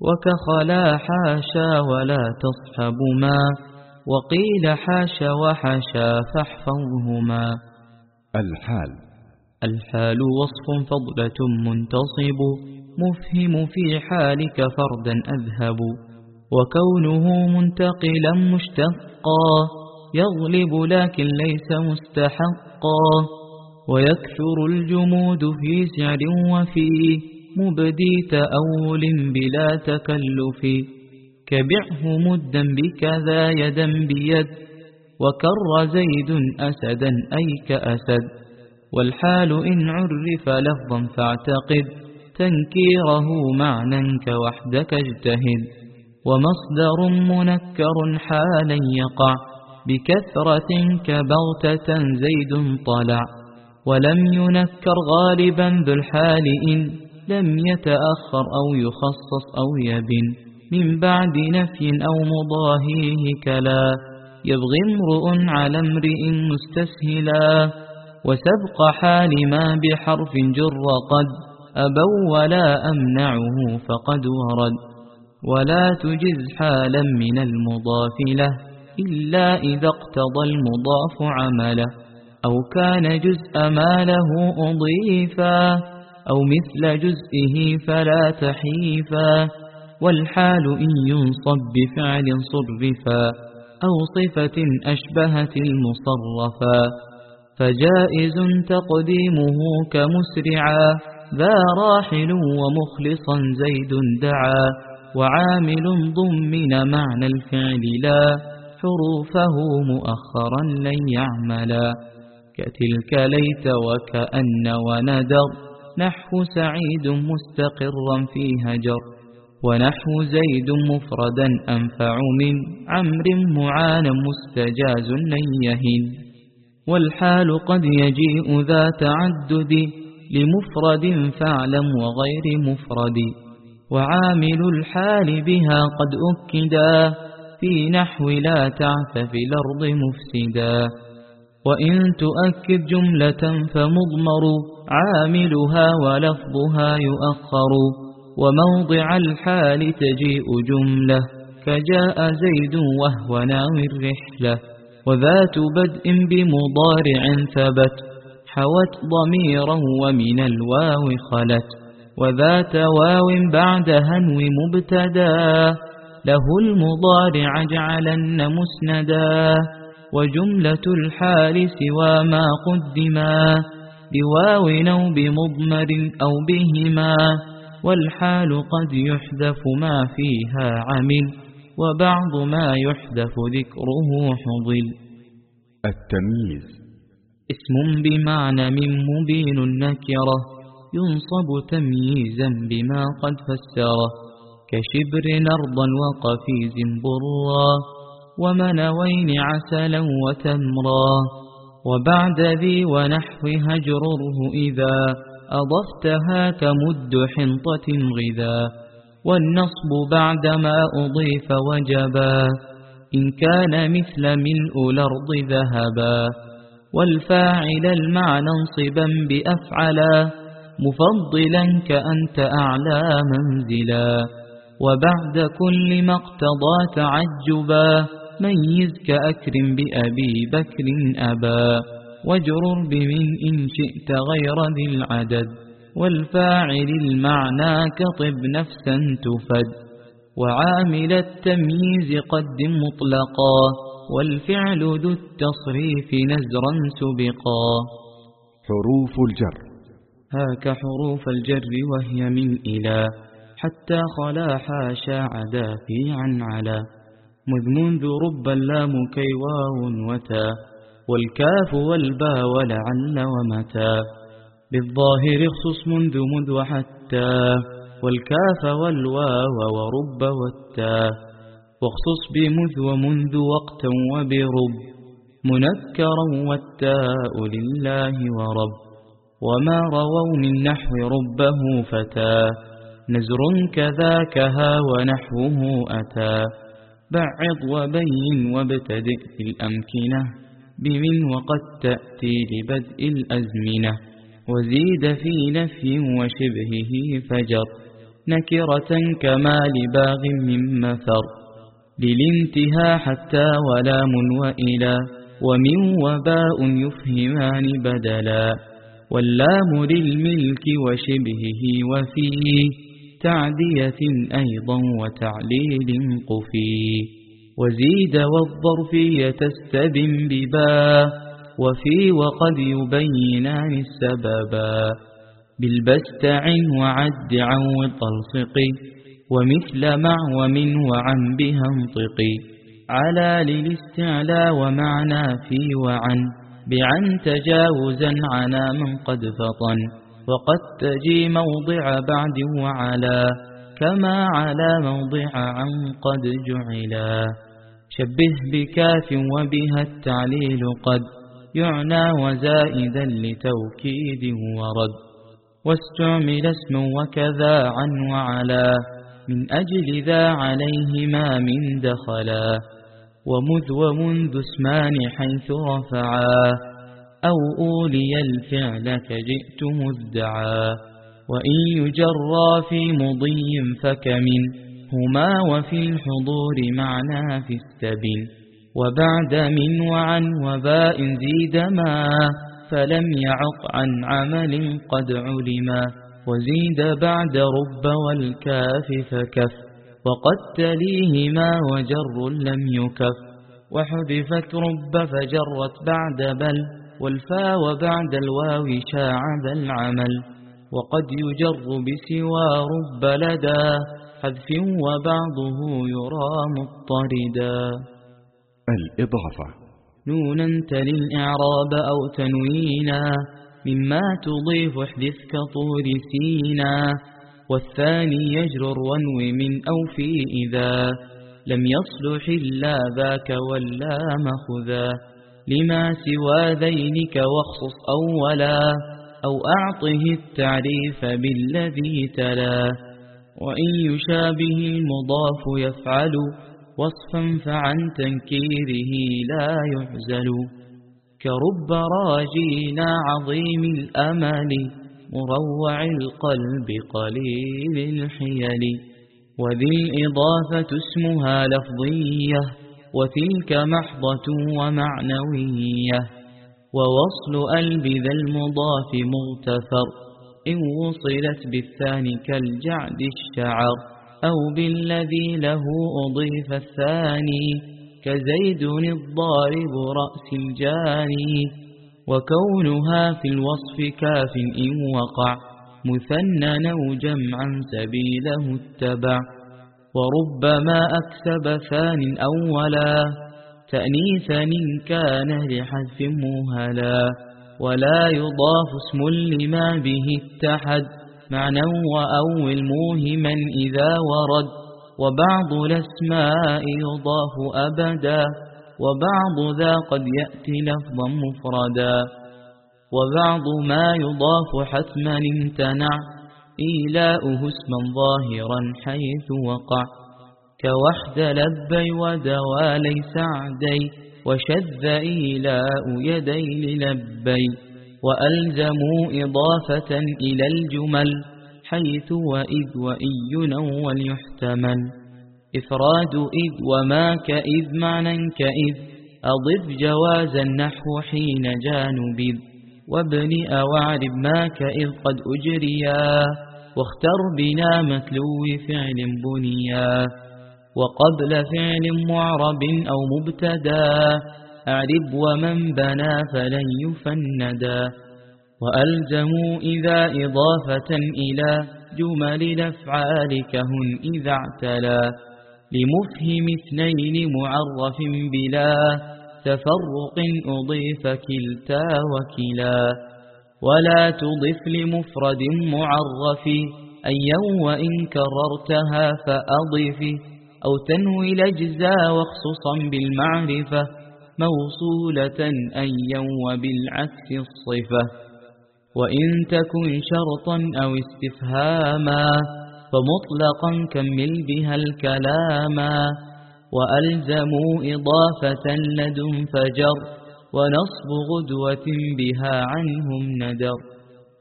وكخلا حاشا ولا تصحبما. وقيل حاشا وحاشا فاحفظهما. الحال. الحال وصف فضلة منتصب مفهم في حالك فردا أذهب. وكونه منتقلا مشتقا يغلب لكن ليس مستحقا. ويكثر الجمود في سعر وفي مبدي تأول بلا تكلف. كبعه مدا بكذا يدا بيد وكر زيد أسدا أي كأسد والحال إن عرف لفظا فاعتقد تنكيره معنى كوحدك اجتهد. ومصدر منكر حالا يقع بكثرة كبغتة زيد طلع. ولم ينكر غالبا ذو الحال إن لم يتأخر أو يخصص أو يبن. من بعد نفي أو مضاهيه كلا. يبغي امرؤ على امرئ مستسهلا. وسبق حال ما بحرف جر قد. أبوا ولا أمنعه فقد ورد. ولا تجز حالا من المضاف له إلا إذا اقتضى المضاف عمله أو كان جزء ما له أضيفا. أو مثل جزئه فلا تحيفا. والحال إن ينصب بفعل صرفا أو صفة أشبهت المصرفا فجائز تقديمه كمسرعا ذا راحل ومخلصا زيد دعا وعامل ضمن معنى الفعل لا حروفه مؤخرا لن يعملا كتلك ليت وكأن وندر نحو سعيد مستقرا في هجر ونحو زيد مفردا أنفع من عمر معانا مستجاز نيهن والحال قد يجيء ذا تعدد لمفرد فاعلم وغير مفرد وعامل الحال بها قد أكدا في نحو لا تعث في الأرض مفسدا وإن تؤكد جملة فمضمر عاملها ولفظها يؤخر وموضع الحال تجيء جملة كجاء زيد وهو ناوي الرحلة وذات بدء بمضارع ثبت حوت ضميرا ومن الواو خلت وذات واو بعد هنو مبتدا له المضارع جعلن مسندا وجملة الحال سوى ما قدما بواو أو بمضمر أو بهما. والحال قد يحذف ما فيها عمل وبعض ما يحذف ذكره حضل. التمييز. اسم بمعنى من مبين النكرة ينصب تمييزا بما قد فسره كشبر أرضا وقفيز برا ومنوين عسلا وتمرا. وبعد ذي ونحو هجره إذا أضفتها كمد حنطة غذا والنصب بعدما أضيف وجبا إن كان مثل ملء الأرض ذهبا. والفاعل المعنى انصبا بأفعلا مفضلا كأنت أعلى منزلا. وبعد كل ما اقتضى تعجبا ميز كأكرم بأبي بكر أبا. واجرر بمن إن شئت غير ذي العدد والفاعل المعنى كطب نفسا تفد. وعامل التمييز قدم مطلقا والفعل ذو التصريف نزرا سبقا. حروف الجر. هاك حروف الجر وهي من إلى حتى خلا حاشا عدا في عن على مذ منذ رب اللام كي واو وتا. والكاف والباء ولعل ومتى بالظاهر اخصص منذ مذ وحتى والكاف والواو ورب والتا واخصص بمذ ومنذ وقتا وبرب منكرا والتاء لله ورب وما رووا من نحو ربه فتى نزر كذاكها ونحوه أتى بعض وبين وابتدئ في الأمكنة بمن وقد تأتي لبدء الأزمنة وزيد في نفي وشبهه فجر نكرة كما لباغ من مثر للانتهى حتى ولام وإلى ومن وباء يفهمان بدلا واللام للملك وشبهه وفيه تعدية أيضا وتعليل قفي وزيد والظرفية تستبن ببا وفي وقد يبينان السببا بالبستع وعد عن وطلصق ومثل مع ومن وعن بها انطقي على للاستعلى ومعنى في وعن بعن تجاوزا عنا من قد فطن. وقد تجي موضع بعد وعلى كما على موضع عن قد جعلا. شبه بكاف وبها التعليل قد يعنى وزائدا لتوكيد ورد. واستعمل اسم وكذا عن وعلا. من أجل ذا عليهما من دخلا. ومذ ومنذ اسمان حيث رفعا. أو أولي الفعل كجئت مدعا وإن يجرى في مضي فكمن هما وفي الحضور معنا في السبن وبعد من وعن وباء زيد ما فلم يعق عن عمل قد علما وزيد بعد رب والكاف فكف وقد تليهما وجر لم يكف وحذفت رب فجرت بعد بل والفا وبعد الواو شاع العمل وقد يجر بسوى رب لدى حذف وبعضه يرى مضطردا. الإضافة. نونا تل الإعراب أو تنوينا مما تضيف احدث كطور سينا. والثاني يجرر وانو من أو في إذا لم يصلح إلا ذاك ولا مخذا. لما سوى ذينك واخصص أولا أو أعطه التعريف بالذي تلا وإن يشابه المضاف يفعل وصفا فعن تنكيره لا يعزل. كرب راجينا عظيم الأمل مروع القلب قليل الحيل. وذي الإضافة اسمها لفظية وتلك محضة ومعنوية. ووصل ألب ذا المضاف مغتفر. إن وصلت بالثاني كالجعد الشعر. أو بالذي له أضيف الثاني. كزيد الضارب رأس الجاني. وكونها في الوصف كاف إن وقع. مثنى أو جمعا سبيله اتبع. وربما أكسب ثان أولا. تأنيثا إن كان لحذف مهلا ولا يضاف اسم لما به اتحد معنى وأول موهما إذا ورد وبعض الأسماء يضاف أبدا وبعض ذا قد يأتي لفظا مفردا وبعض ما يضاف حتما امتنع إيلاؤه اسما ظاهرا حيث وقع كوحد لبي ودوالي سعدي وشذ إيلاء يدي للبي وألزموا إضافة إلى الجمل حيث وإذ وإي وليحتمل إفراد إذ وما كإذ معنى كإذ أضف جواز النحو حين جانب وابن أواعرب ما كإذ قد أجريا واختر بنا متلو فعل بنيا وقبل فعل معرب أو مبتدا أعرب ومن بنى فلن يفندا. وألزموا إذا إضافة إلى جمل الأفعال كهن إذا اعتلى لمفهم اثنين معرف بلا تفرق أضيف كلتا وكلا. ولا تضف لمفرد معرف أيا وإن كررتها فأضف. أو تنوي الأجزاء وخصوصا بالمعرفة موصولة أيا وبالعكس الصفة. وإن تكن شرطا أو استفهاما فمطلقا كمل بها الكلاما. وألزموا إضافة لدن فجر ونصب غدوة بها عنهم ندر.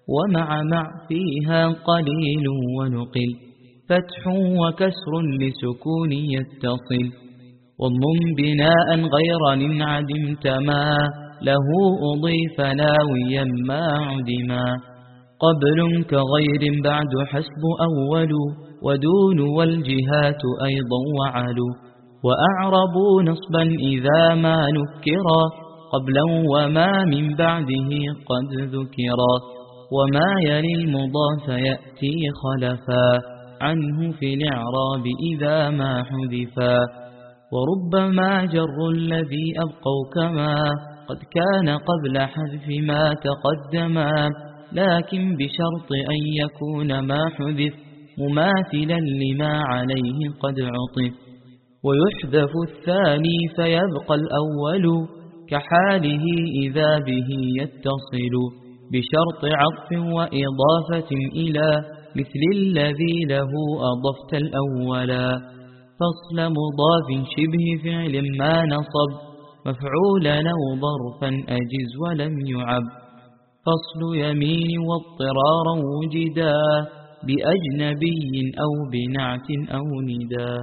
ومع مع فيها قليل ونقل. فتح وكسر لسكون يتصل. وضم بناء غير عدمت ما. له أضيف ناويا ما عدما. قبل كغير بعد حسب أول. ودون والجهات أيضا وعلوا وأعربوا نصبا إذا ما نكرا قبلا وما من بعده قد ذكرا وما يلي المضاف يأتي خلفا. عنه في الإعراب إذا ما حذفا وربما جر الذي أبقوا كما قد كان قبل حذف ما تقدما لكن بشرط أن يكون ما حذف مماثلا لما عليه قد عطف. ويحذف الثاني فيبقى الأول كحاله إذا به يتصل بشرط عطف وإضافة إلى مثل الذي له أضفت الأولا. فصل مضاف شبه فعل ما نصب مفعولا أو ظرفا أجز ولم يعب. فصل يمين واضطرارا وجدا بأجنبي أو بنعت أو ندا.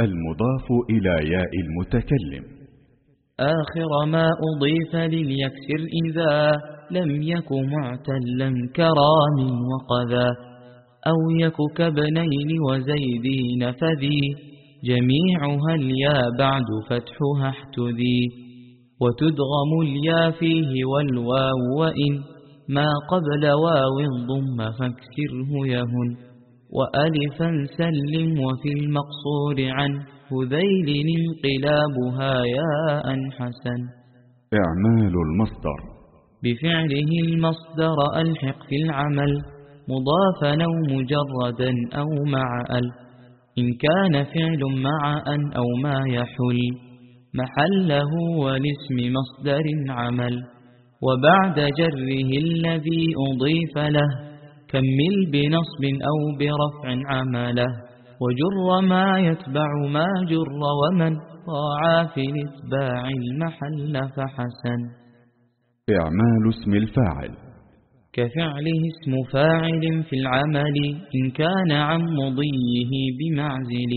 المضاف إلى ياء المتكلم. آخر ما أضيف لليكسر إذا. لم يك معتلا كرام وقذا أو يك كابنين وزيدين فذي جميعها اليا بعد فتحها احتذي. وتدغم اليا فيه والواو وإن ما قبل واو ضم فاكسره يهن. وألفا سلم وفي المقصور عن هذيل انقلابها ياء حسن. إعمال المصدر بفعله المصدر ألحق في العمل مضافا أو مجردا أو مع أل إن كان فعل مع أن أو ما يحل محله والاسم مصدر عمل وبعد جره الذي أضيف له كمل بنصب أو برفع عمله وجر ما يتبع ما جر ومن طاعا في الإتباع المحل فحسن. إعمال اسم الفاعل. كفعله اسم فاعل في العمل إن كان عن مضيه بمعزل.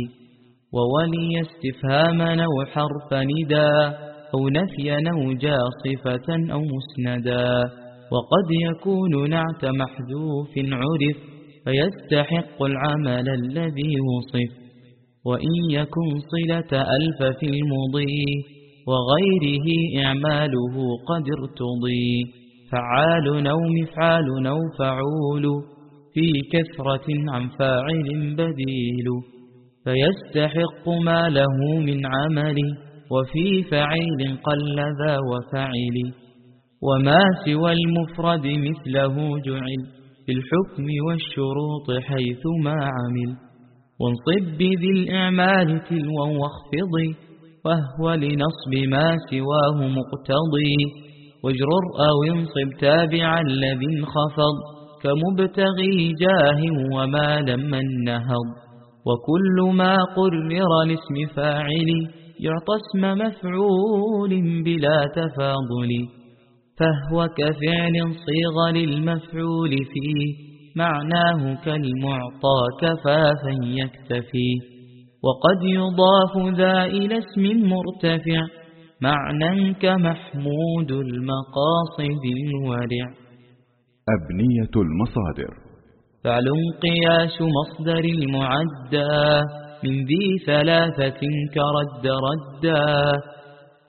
وولي استفهاما أو حرف ندا أو نفيا أو جاصفة أو مسندا. وقد يكون نعت محذوف عرف فيستحق العمل الذي وصف. وإن يكن صلة ألف في المضي وغيره إعماله قد ارتضي. فعال أو مفعال أو فعول في كثرة عن فاعل بديل. فيستحق ما له من عمل. وفي فعيل قل ذا وفعل. وما سوى المفرد مثله جعل. في الحكم والشروط حيث ما عمل. وانصب بذي الإعمال تلوا واخفضي وهو لنصب ما سواه مقتضي. واجرر أو انصب تابعا الذي انخفض كمبتغي جاه وما لم النهض. وكل ما قرر لاسم فاعل يعطى اسم مفعول بلا تفاضل. فهو كفعل صيغ للمفعول فيه معناه كالمعطى كفافا يكتفي. وقد يضاف ذا إلى اسم مرتفع معنى كمحمود المقاصد الورع. أبنية المصادر. فعل قياس مصدر المعدى من ذي ثلاثة كرد ردا.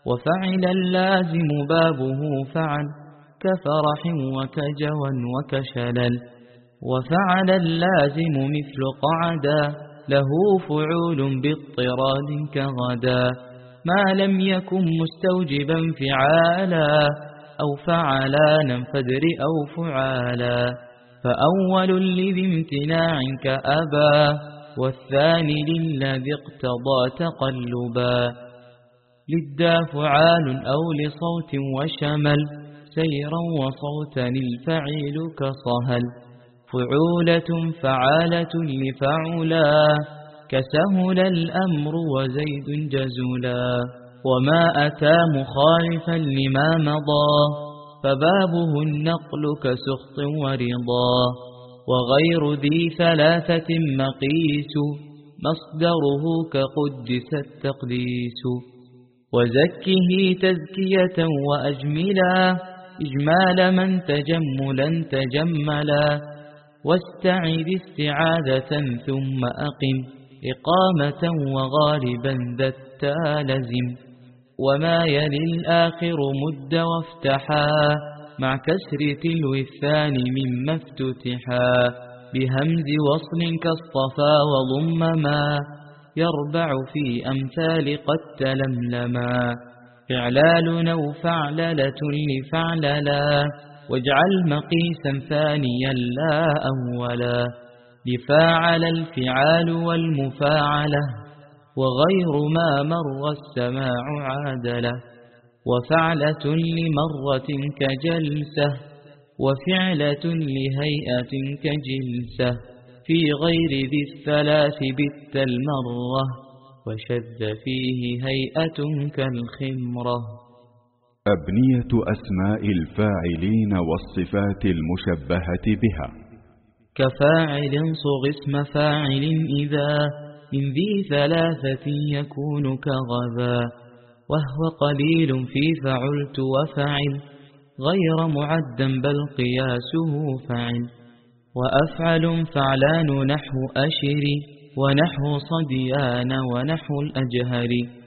وفعل اللازم بابه فعل كفرح وكجوى وكشلل. وفعل اللازم مثل قعدا له فعول باضطراد كغدا ما لم يكن مستوجبا فعالا أو فعلانا فدر أو فعالا فأول لذي امتناع كأبا والثاني للذي اقتضى تقلبا للدا فعال أو لصوت وشمل سيرا وصوتا الفعيل كصهل فعولة فعالة لفعلا كسهل الأمر وزيد جزولا وما أتى مخالفا لما مضى فبابه النقل كسخط ورضا وغير ذي ثلاثة مقيس مصدره كقدس التقديس وزكه تزكية وأجملا إجمال من تجملا تجملا واستعذ استعاذة ثم أقم إقامة وغالبا ذا لزم وما يلي الآخر مد وافتحا مع كسر تلو الثاني مما افتتحا بهمز وصل كالصفا وضمما يربع في أمثال قد تلملما. فعلال أو فعللة لفعللا واجعل مقيسا ثانيا لا أولا لفاعل الفعال والمفاعلة وغير ما مر السماع عادله وفعلة لمرة كجلسة وفعلة لهيئة كجلسة في غير ذي الثلاث بت المرة وشذ فيه هيئة كالخمرة. أبنية أسماء الفاعلين والصفات المشبهة بها. كفاعل صغ اسم فاعل إذا من ذي ثلاثة يكون كغذا وهو قليل في فعلت وفعل غير معدا بل قياسه فعل. وأفعل فعلان نحو أشر ونحو صديان ونحو الأجهر.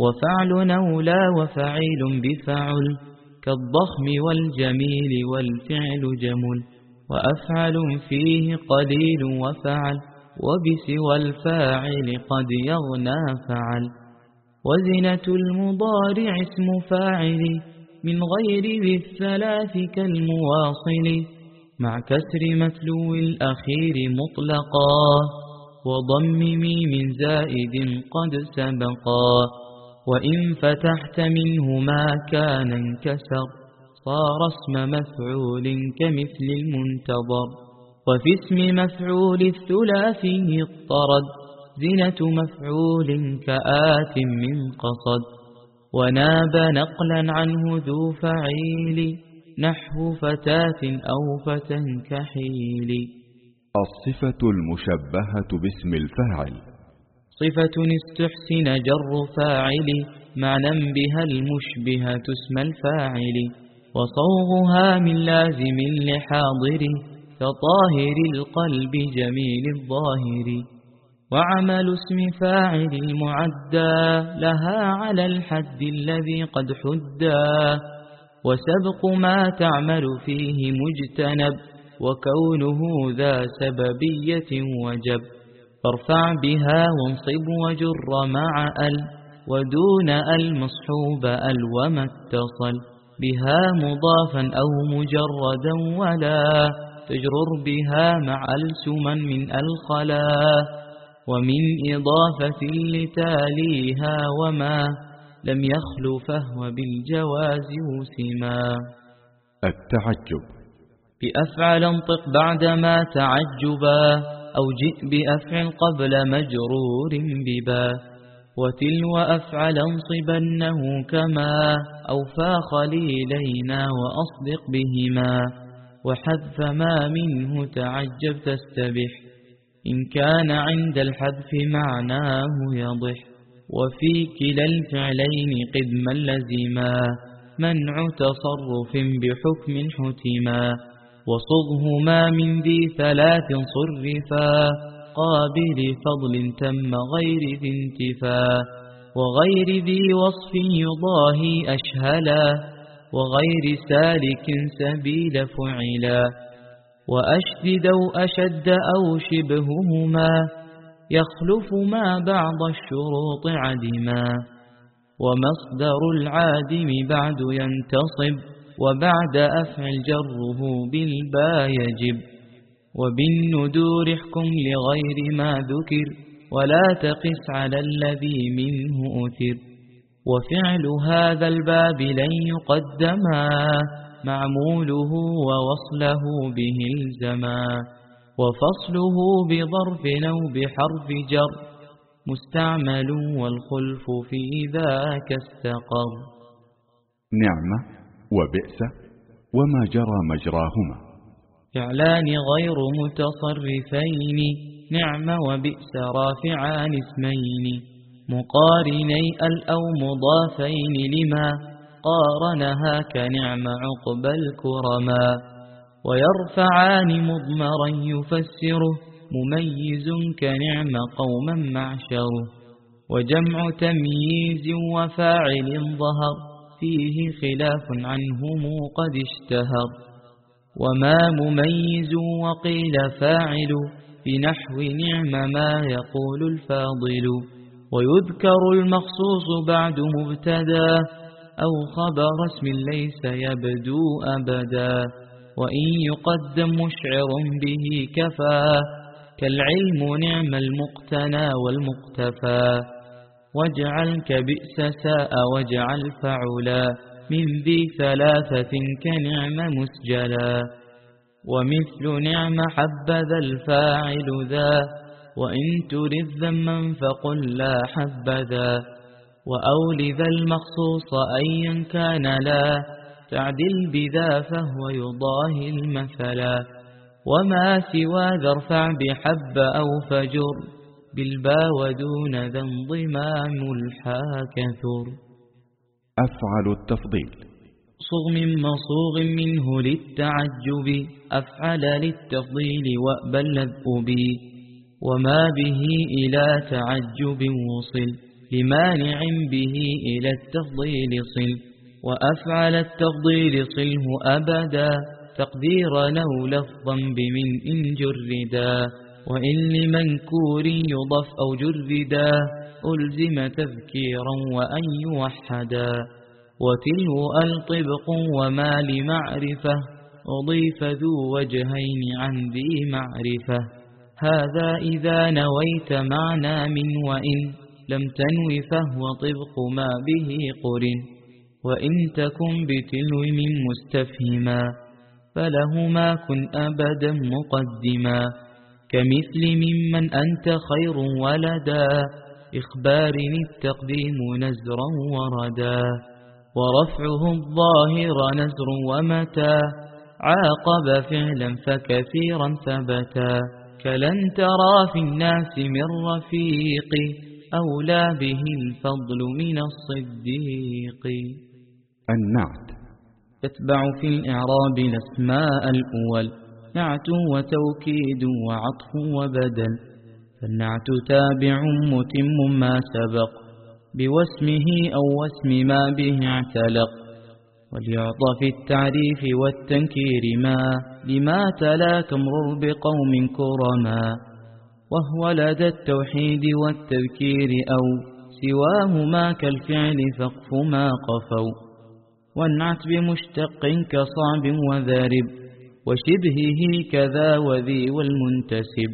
وفعل نولى وفعيل بفعل كالضخم والجميل والفعل جمل وأفعل فيه قليل وفعل وبسوى الفاعل قد يغنى فعل. وزنة المضارع اسم فاعل من غير ذي الثلاث كالمواصل مع كسر متلو الأخير مطلقا وضم ميم زائد قد سبقا. وإن فتحت منه ما كان انكسر صار اسم مفعول كمثل المنتظر. وفي اسم مفعول الثلاثي اضطرد زنة مفعول كآت من قصد. وناب نقلا عنه ذو فعيل نحو فتاة أو فتى كحيل. الصفة المشبهة باسم الفاعل. صفة استحسن جر فاعل معنى بها المشبهة اسم الفاعل. وصوغها من لازم لحاضر كطاهر القلب جميل الظاهر. وعمل اسم فاعل المعدى لها على الحد الذي قد حدى. وسبق ما تعمل فيه مجتنب وكونه ذا سببية وجب. فارفع بها وانصب وجر مع أل ودون المصحوب أل وما اتصل. بها مضافا أو مجردا ولا تجرر بها مع السما من الخلا ومن إضافة لتاليها وما لم يخل فهو بالجواز وسما. التعجب. بأفعل انطق بعدما تعجبا. أو جئ بأفعل قبل مجرور ببا وتلو أفعل انصبنه كما أوفى خليلينا وأصدق بهما وحذف ما منه تعجب تستبح إن كان عند الحذف معناه يضح وفي كلا الفعلين قدما لزما منع تصرف بحكم حتما وصغهما من ذي ثلاث صرفا قابل فضل تم غير ذي انتفا وغير ذي وصف يضاهي أشهلا وغير سالك سبيل فعلا وأشدد أو أشد أو شبههما يخلف ما بعض الشروط عدما ومصدر العادم بعد ينتصب وبعد أفعل جره بالبا يجب وبالندور احكم لغير ما ذكر ولا تقس على الذي منه أثر وفعل هذا الباب لن يقدما معموله ووصله به الزما وفصله بظرف أو بحرف جر مستعمل والخلف في ذاك استقر نعمة وبئس وما جرى مجراهما. فعلان غير متصرفين نعم وبئس رافعان اسمين. مقارني ال أو مضافين لما قارنها كنعم عقب الكرما. ويرفعان مضمرا يفسره مميز كنعم قوما معشره. وجمع تمييز وفاعل ظهر فيه خلاف عنهم قد اشتهر. وما مميز وقيل فاعل في نحو نعم ما يقول الفاضل. ويذكر المخصوص بعد مبتدا أو خبر اسم ليس يبدو أبدا. وإن يقدم مشعر به كفى. كالعلم نعم المقتنى والمقتفى. واجعل كبئس ساء واجعل فعلا من ذي ثلاثة كنعم مسجلا ومثل نعم حبذا الفاعل ذا وإن ترد ذما فقل لا حبذا وأول ذا المخصوص أيا كان لا تعدل بذا فهو يضاهي المثلا وما سوى ذا ارفع بحب أو فجر بالبا ودون ذا انضمام الحا كثر أفعل التفضيل. صغ من مصوغ منه للتعجب. أفعل للتفضيل وأبل الذؤب وما به إلى تعجب وصل. لمانع به إلى التفضيل صل. وأفعل التفضيل صله أبدا. تقدير لو لفظا بمن إن جردا. وإن لمنكور يضف أو جردا ألزم تذكيرا وأن يوحدا وتلو الطبق وما لمعرفة أضيف ذو وجهين عن ذي معرفة هذا إذا نويت معنى من وإن لم تنو فهو طبق ما به قرن وإن تكن بتلو من مستفهما فلهما كن أبدا مقدما كمثل ممن أنت خير ولدا إخبار التقديم نزرا وردا ورفعه الظاهر نزر ومتى عاقب فعلا فكثيرا ثبتا. كلن ترى في الناس من رفيق أولى به الفضل من الصديق. النعت. تتبع في الإعراب الأسماء الأول. نعت وتوكيد وعطف وبدل. فالنعت تابع متم ما سبق بواسمه أو واسم ما به اعتلق. وليعطى في التعريف والتنكير ما لما تلا كمرر بقوم كرما. وهو لدى التوحيد والتذكير أو سواهما كالفعل فقف ما قفوا. والنعت بمشتق كصعب وذارب وشبهه كذا وذي والمنتسب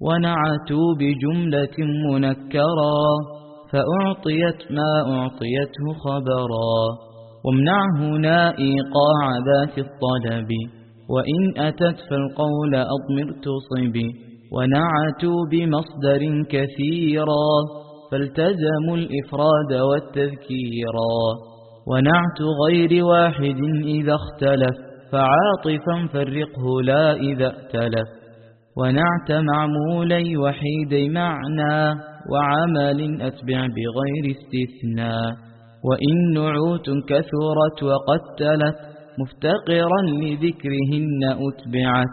ونعتوا بجملة منكرا فأعطيت ما أعطيته خبرا وامنع هنا إيقاع ذات الطلب وإن أتت فالقول أضمر تصب ونعتوا بمصدر كثيرا فالتزموا الإفراد والتذكيرا ونعت غير واحد إذا اختلف فعاطفا فرقه لا إذا ائتلف. ونعت معمولي وحيدي معنى وعمل أتبع بغير استثناء وإن نعوت كثرت وقد تلت مفتقرا لذكرهن أتبعت.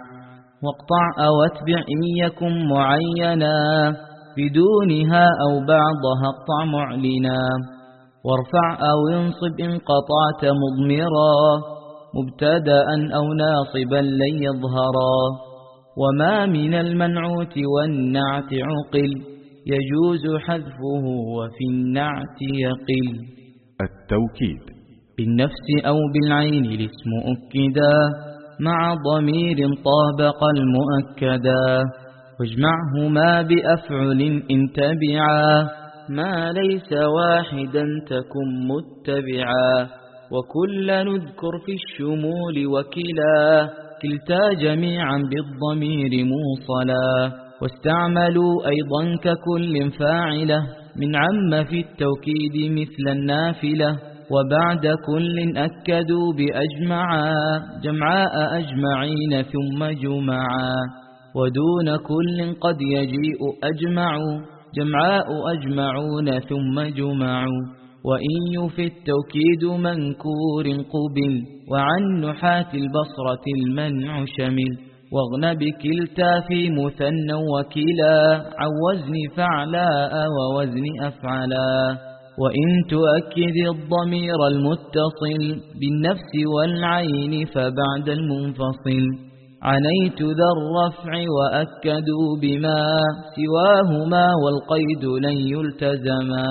واقطع أو أتبع إن يكن معينا بدونها أو بعضها اقطع معلنا. وارفع أو انصب إن قطعت مضمرا. مبتدا أو ناصبا لن يظهرا. وما من المنعوت والنعت عقل يجوز حذفه وفي النعت يقل. التوكيد. بالنفس أو بالعين الاسم أكدا مع ضمير طابق المؤكدا. واجمعهما بأفعل إن تبعا ما ليس واحدا تكن متبعا. وكل نذكر في الشمول وكلا كلتا جميعا بالضمير موصلا. واستعملوا أيضا ككل فاعلة من عم في التوكيد مثل النافلة. وبعد كل أكدوا بأجمعا جمعاء أجمعين ثم جمعا. ودون كل قد يجيء أجمع جمعاء أجمعون ثم جمعوا وإن يفي التوكيد منكور قبل وعن نحاة البصرة المنع شمل واغن بكلتا في مثنى وكلا عن وزن فعلاء ووزن أفعلا وإن تؤكد الضمير المتصل بالنفس والعين فبعد المنفصل عنيت ذا الرفع وأكدوا بما سواهما والقيد لن يلتزما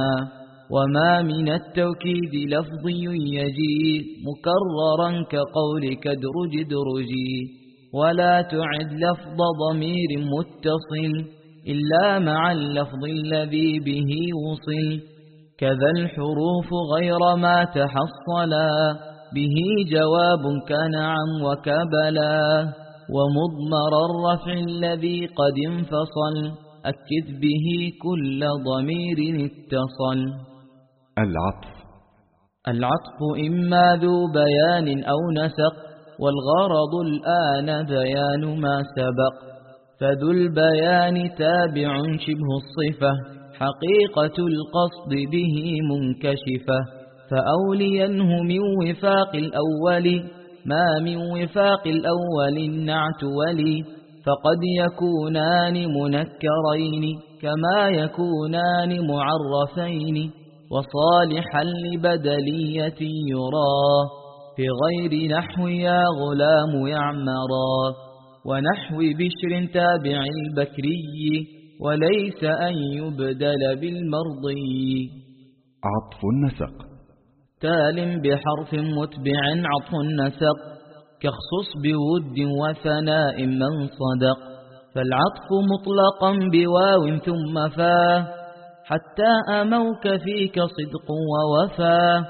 وما من التوكيد لفظي يجي مكررا كقولك درج درجي ولا تعد لفظ ضمير متصل إلا مع اللفظ الذي به وصل كذا الحروف غير ما تحصلا به جواب كان عن وكبلا ومضمر الرفع الذي قد انفصل أكد به كل ضمير اتصل العطف. العطف إما ذو بيان أو نسق والغرض الآن بيان ما سبق. فذو البيان تابع شبه الصفة حقيقة القصد به منكشفة. فأولينه من وفاق الأول ما من وفاق الأول النعت ولي فقد يكونان منكرين كما يكونان معرفين. وصالحا لبدلية يرى في غير نحو يا غلام يعمرا. ونحو بشر تابع البكري وليس أن يبدل بالمرضي. عطف النسق. تال بحرف متبع عطف النسق كخصص بود وثناء من صدق. فالعطف مطلقا بواو ثم فاه حتى أموك فيك صدق ووفاه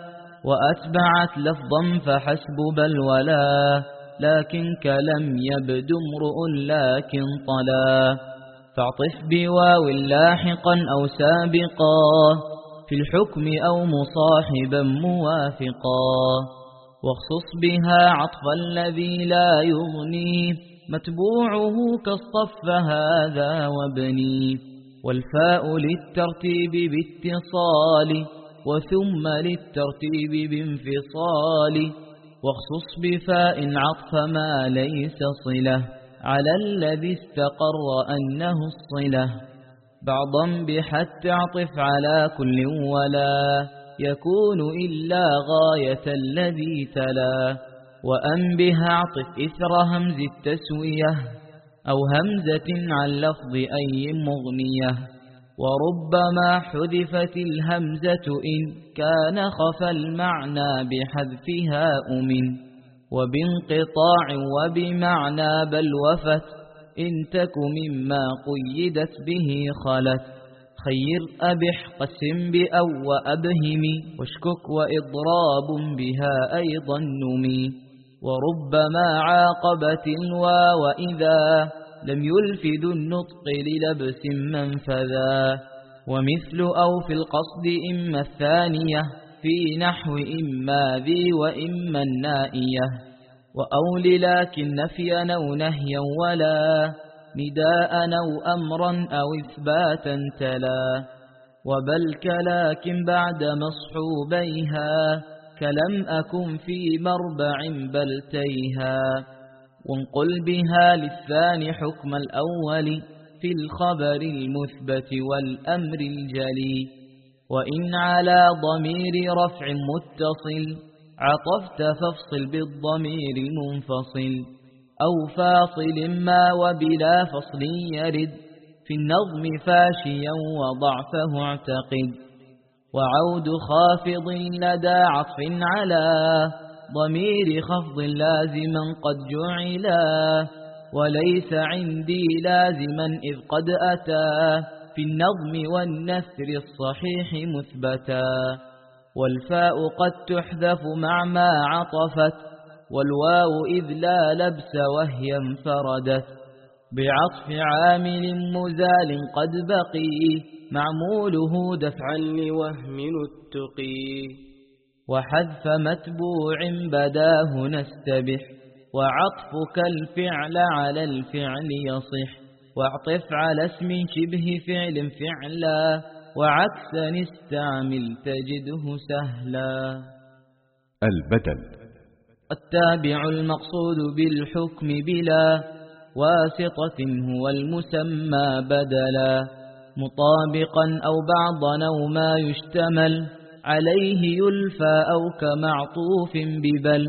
وأتبعت لفظا فحسب بل ولا لكن كلم يبد امرؤ لكن طلا فاعطف بواو لاحقا أو سابقا في الحكم أو مصاحبا موافقا واخصص بها عطف الذي لا يغني متبوعه كالصف هذا وابني والفاء للترتيب باتصال وثم للترتيب بانفصال. واخصص بفاء عطف ما ليس صلة على الذي استقر أنه الصلة. بعضا بحتى اعطف على كل ولا يكون إلا غاية الذي تلا. وأن بها اعطف إثر همز التسوية. أو همزة عن لفظ أي مغنية. وربما حذفت الهمزة إن كان خف المعنى بحذفها أمن وبانقطاع وبمعنى بل وفت إن تك مما قيدت به خلت. خير أبح قسم بأو وأبهم واشكك وإضراب بها أيضا نمي. وربما عاقبت الوا وإذا لم يلفد النطق للبس منفذا ومثل أو في القصد إما الثانية في نحو إما ذي وإما النائية. وأو لكن نفيا أو نهيا ولا نداء أو أمرا أو إثباتا تلا. وبل كلاكن بعد مصحوبيها كلم أكن في مربع بل تيها. وانقل بها للثاني حكم الأول في الخبر المثبت والأمر الجلي. وإن على ضمير رفع متصل عطفت فافصل بالضمير منفصل. أو فاصل ما وبلا فصل يرد في النظم فاشيا وضعفه اعتقد. وعود خافض لدى عطف على ضمير خفض لازما قد جعلا وليس عندي لازما إذ قد أتى في النظم والنثر الصحيح مثبتا والفاء قد تحذف مع ما عطفت والواو إذ لا لبس وهي انفردت بعطف عامل مزال قد بقي معموله دفعا لوهم التقي. وحذف متبوع بداه نستبح وعطفك الفعل على الفعل يصح. واعطف على اسم شبه فعل فعلا وعكسا استعمل تجده سهلا. البدل. التابع المقصود بالحكم بلا واسطة هو المسمى بدلا. مطابقا أو بعضا أو ما يشتمل عليه يلفى أو كمعطوف ببل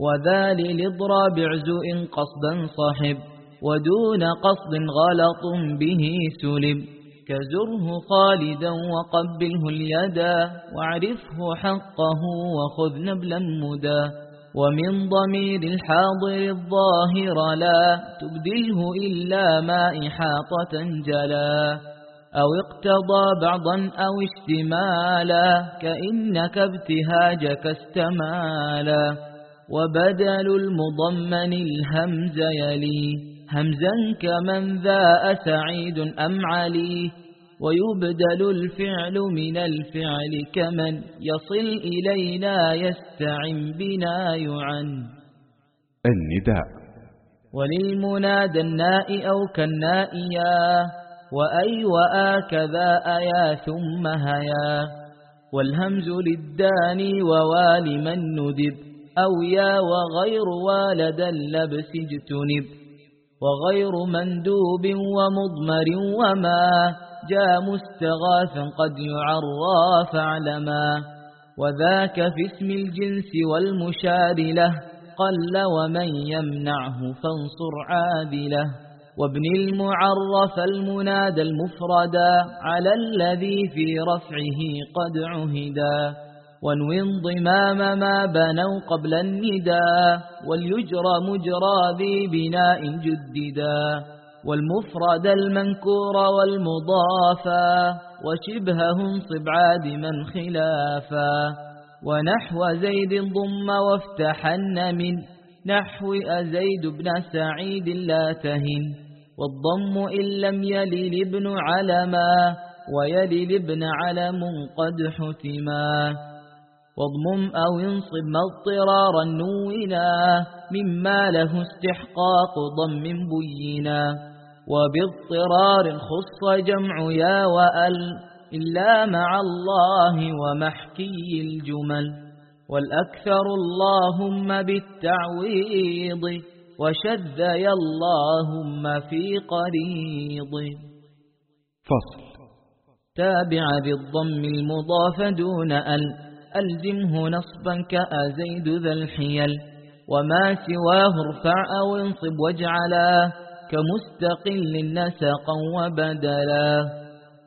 وذا للإضراب عزء قصدا صحب ودون قصد غلط به سلب. كزره خالدا وقبله اليدا واعرفه حقه وخذ نبلا مدا ومن ضمير الحاضر الظاهر لا تبدله إلا ما إحاطة جلا. أو اقتضى بعضا أو اشتمالا كإنك ابتهاجك استمالا وبدل المضمن الهمز يلي همزا كمن ذا أسعيد أم علي ويبدل الفعل من الفعل كمن يصل إلينا يستعن بنا يعن النداء. وللمنادى الناء أو كالنائيا وأي وآكذا أيا ثم هيا. والهمز للداني ووال من ندب. أو يا وغير والد اللبس اجتنب. وغير مندوب ومضمر وما. جاء مستغاثا قد يعرى فاعلما وذاك في اسم الجنس والمشار له قل ومن يمنعه فانصر عادله. وابن المعرف المنادى المفردا على الذي في رفعه قد عهدا وانوي انضمام ما بنوا قبل النداء وليجرى مجرى ذي بناء جددا والمفرد المنكور والمضافا وشبهه انصب عادما خلافا ونحو زيد ضم وافتحن من نحو أزيد بن سعيد لا تهن. والضم إن لم يلل ابن علما ويلل ابن علم قد حتما واضمم أو انصب مضطرارا نونا مما له استحقاق ضم بينا. وباضطرار خص جمع يا وأل إلا مع الله ومحكي الجمل. والأكثر اللهم بالتعويض وشذي اللهم في قريض. فصل. تابع بالضم المضاف دون أل ألزمه نصبا كأزيد ذا الحيل. وما سواه ارفع أو انصب واجعلا كمستقل نسقا وبدلا.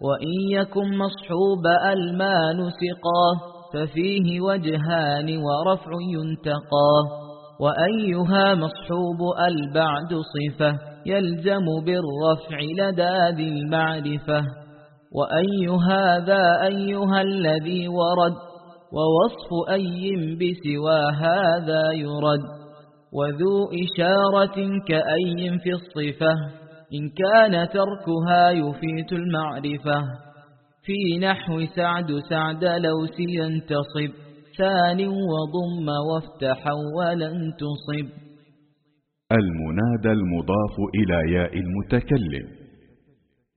وإن يكن مصحوب الما نسقاه ففيه وجهان ورفع ينتقى وأيها مصحوب البعد صفة يلزم بالرفع لدى ذي المعرفة. وأي هذا أيها الذي ورد ووصف أي بسوى هذا يرد. وذو إشارة كأي في الصفة إن كان تركها يفيت المعرفة. في نحو سعد سعد لو سينتصب ثان وضم وافتح ولن تصب. المنادى المضاف إلى ياء المتكلم.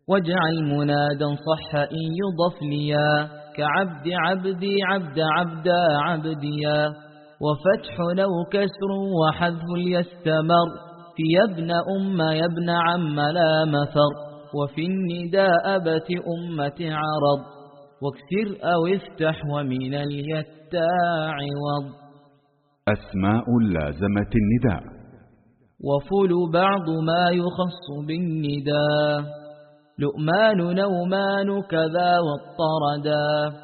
واجعل منادا صح إن يضف ليا. كعبد عبدي عبد عبدا عبديا. وفتح لو كسر وحذف ليستمر. في يبن أم يبن عم لا مثر وفي النداء أبت أمة عرض. واكسر أو افتح ومن اليتاع وض. أسماء لازمة النداء. وفل بعض ما يخص بالنداء. لؤمان نومان كذا والطردا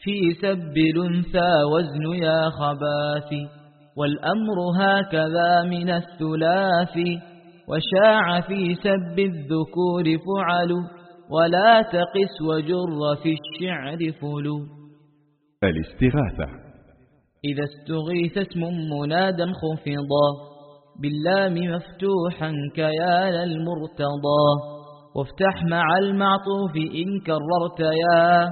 في سب الأنثى وزن يا خباث. والأمر هكذا من الثلاث. وشاع في سب الذكور فعل. ولا تقس وجر في الشعر فلو. الاستغاثة. إذا استغيث اسم منادا خفضا باللام مفتوحا كيال المرتضى. وافتح مع المعطوف إن كررت يا.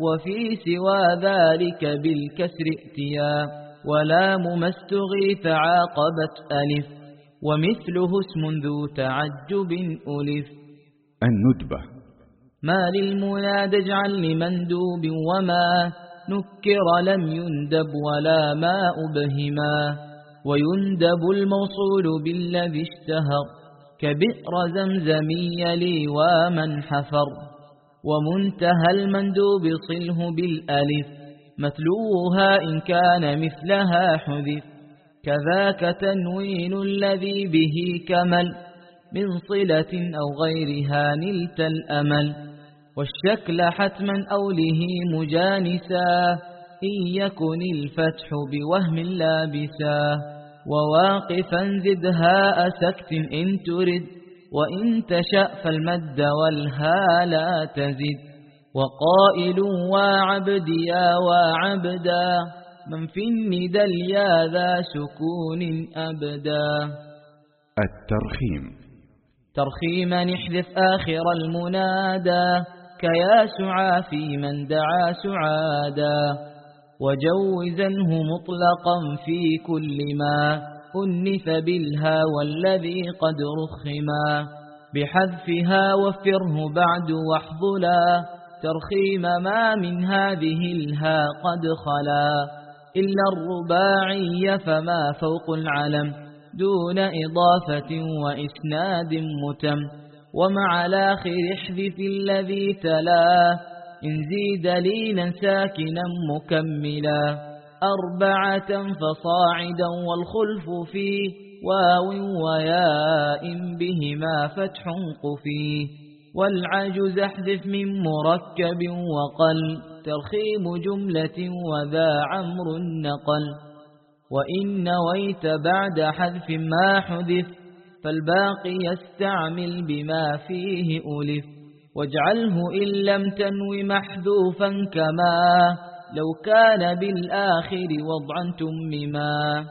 وفي سوى ذلك بالكسر ائتيا. ولام ما استغيث عاقبت ألف. ومثله اسم ذو تعجب ألف. الندبة. ما للمناد اجعل لمندوب وما نكر لم يندب ولا ما أبهما ويندب الموصول بالذي اشتهر كبئر زمزم يلي ومن حفر ومنتهى المندوب صله بالألف متلوها إن كان مثلها حذف كذاك تنوين الذي به كمل من صلة أو غيرها نلت الأمل والشكل حتما أوله مجانسا إن يكن الفتح بوهم لابسا. وواقفا زدها سكت إن ترد وإن تشأ فالمد والها لا تزد. وقائل وعبديا وعبدا من في الندى اليا ذا سكون أبدا. الترخيم. ترخيما احذف آخر المنادى. كيا سعى في من دعا سعادا وجوزنه مطلقا في كل ما أنث بالها والذي قد رخما بحذفها وفره بعد واحضلا ترخيم ما من هذه الها قد خلا إلا الرباعي فما فوق العلم دون إضافة وإسناد متم ومع الآخر احذف الذي تلا. إن زيد لينا ساكنا مكملا. أربعة فصاعدا والخلف فيه واو وياء بهما فتح قفيه والعجز احذف من مركب وقل. ترخيم جملة وذا عمر نقل. وإن نويت بعد حذف ما حذف. فالباقي يستعمل بما فيه ألف واجعله إن لم تنو محذوفا كما. لو كان بالآخر وضعا تمما.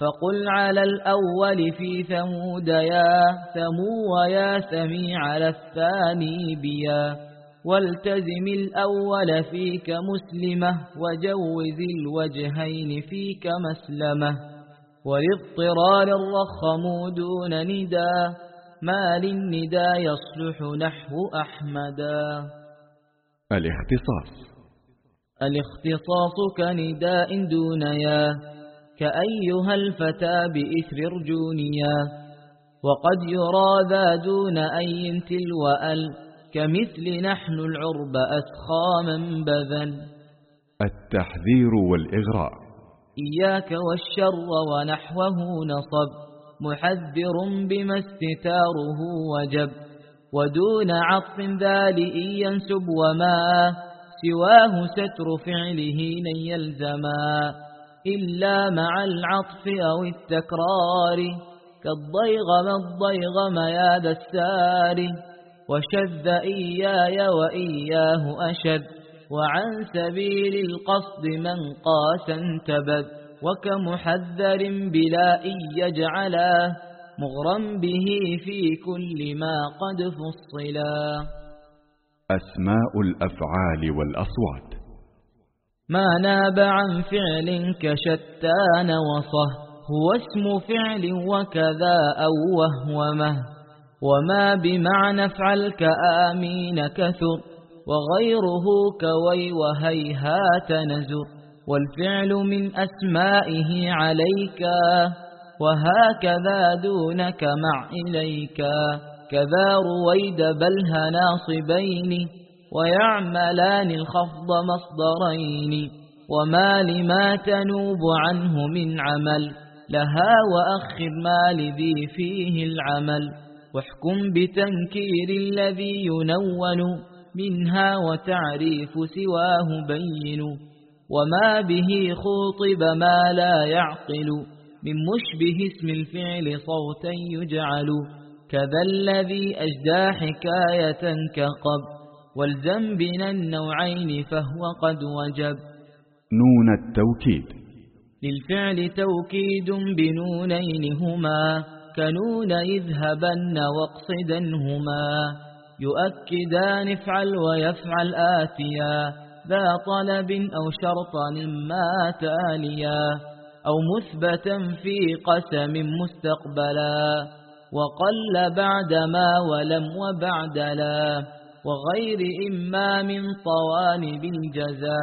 فقل على الأول في ثمود يا ثمو ويا ثمي على الثاني بيا. والتزم الأول فيك مسلمة وجوز الوجهين فيك مسلمة. والاضطرار الرخم دون ندا ما للندى يصلح نحو أحمدا الاختصاص الاختصاص كنداء دون يا كأيها الفتى بإثر رجونيا وقد يرى ذا دون أي تلو أل كمثل نحن العرب أسخى من بذل التحذير والإغراء إياك والشر ونحوه نصب محذر بما استتاره وجب ودون عطف ذال ينسب وما سواه ستر فعله لن يلزما إلا مع العطف أو التكرار كالضيغم الضيغم يا ذا وشذ إياي وإياه أشد وعن سبيل القصد من قاسا تبد وكمحذر بلا إن يجعلا مغرا به في كل ما قد فصلا. أسماء الأفعال والأصوات. ما ناب عن فعل كشتان وصه هو اسم فعل وكذا أو وهومه وما بمعنى افعل كآمين كثر وغيره كوي وهيهات نزر والفعل من أسمائه عليك وهكذا دونك مع إليك. كذا رويد بلها ناصبين ويعملان الخفض مصدرين. وما لما تنوب عنه من عمل لها وأخر ما لذي فيه العمل. واحكم بتنكير الذي ينون منها وتعريف سواه بين وما به خوطب ما لا يعقل من مشبه اسم الفعل صوتا يجعل كذا الذي أجدى حكاية كقب والزم بنا النوعين فهو قد وجب. نون التوكيد. للفعل توكيد بنونين هما كنون إذهبن واقصدنهما. يؤكدان افعل ويفعل آتيا ذا طلب أو شرطا ما تاليا أو مثبتا في قسم مستقبلا وقل بعد ما ولم وبعد لا وغير إما من طوالب الجزا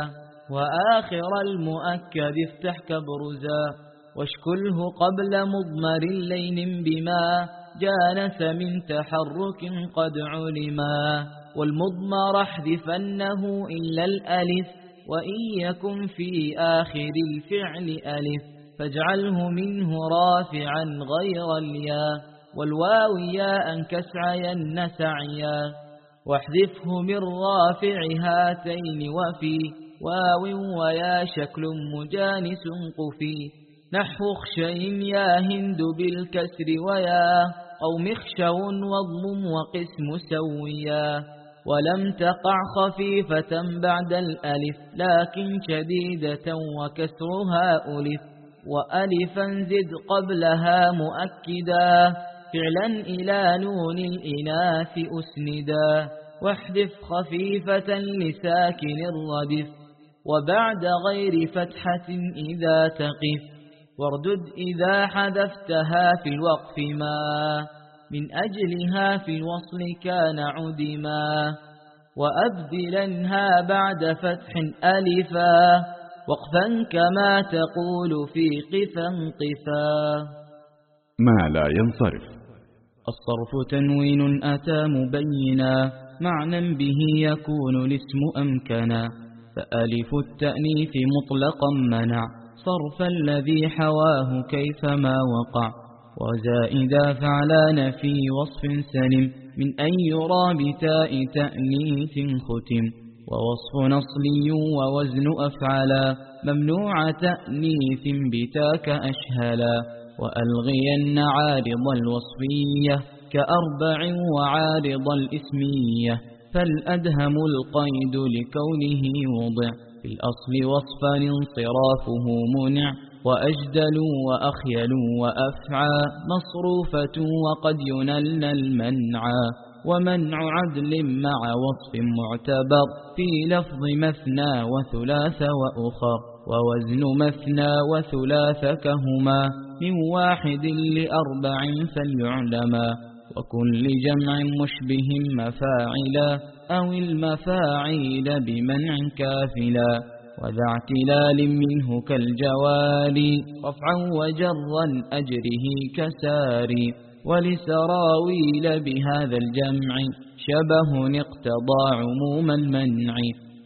وآخر المؤكد افتح كبرزا واشكله قبل مضمر اللين بما جانس من تحرك قد علما والمضمر احذفنه إلا الألف وإن يكن في آخر الفعل ألف فاجعله منه رافعا غير الياء والواو ياء كسعين سعيا واحذفه من رافع هاتين وفي واو ويا شكل مجانس قفي نحو خشي يا هند بالكسر ويا أو مخشو واضم وقسم سويا ولم تقع خفيفة بعد الألف لكن شديدة وكسرها ألف وألفا زد قبلها مؤكدا فعلا إلى نون الإناث أسندا واحذف خفيفة لساكن الردف وبعد غير فتحة إذا تقف واردد إذا حذفتها في الوقف ما. من أجلها في الوصل كان عدما. وأبدلنها بعد فتح ألفا. وقفا كما تقول في قفا قفا ما لا ينصرف. الصرف تنوين أتى مبينا. معنى به يكون الاسم أمكنا. فألف التأنيث مطلقا منع. صرف الذي حواه كيفما وقع وزائدا فعلان في وصف سلم من أن يرى بتاء تأنيث ختم ووصف نصلي ووزن أفعلا ممنوع تأنيث بتاك أشهلا وألغين عارض الوصفية كأربع وعارض الإسمية فالأدهم القيد لكونه وضع في الأصل وصفا انصرافه منع وأجدل وأخيل وأفعى مصروفة وقد ينلن المنعى ومنع عدل مع وصف معتبر في لفظ مثنى وثلاث وأخر. ووزن مثنى وثلاث كهما من واحد لأربع فليعلما. وكل جمع مشبه مفاعلا أو المفاعيل بمنع كافلا وذا اعتلال منه كالجوال رفعا وجرا أجره كساري ولسراويل بهذا الجمع شبه اقتضى عموم المنع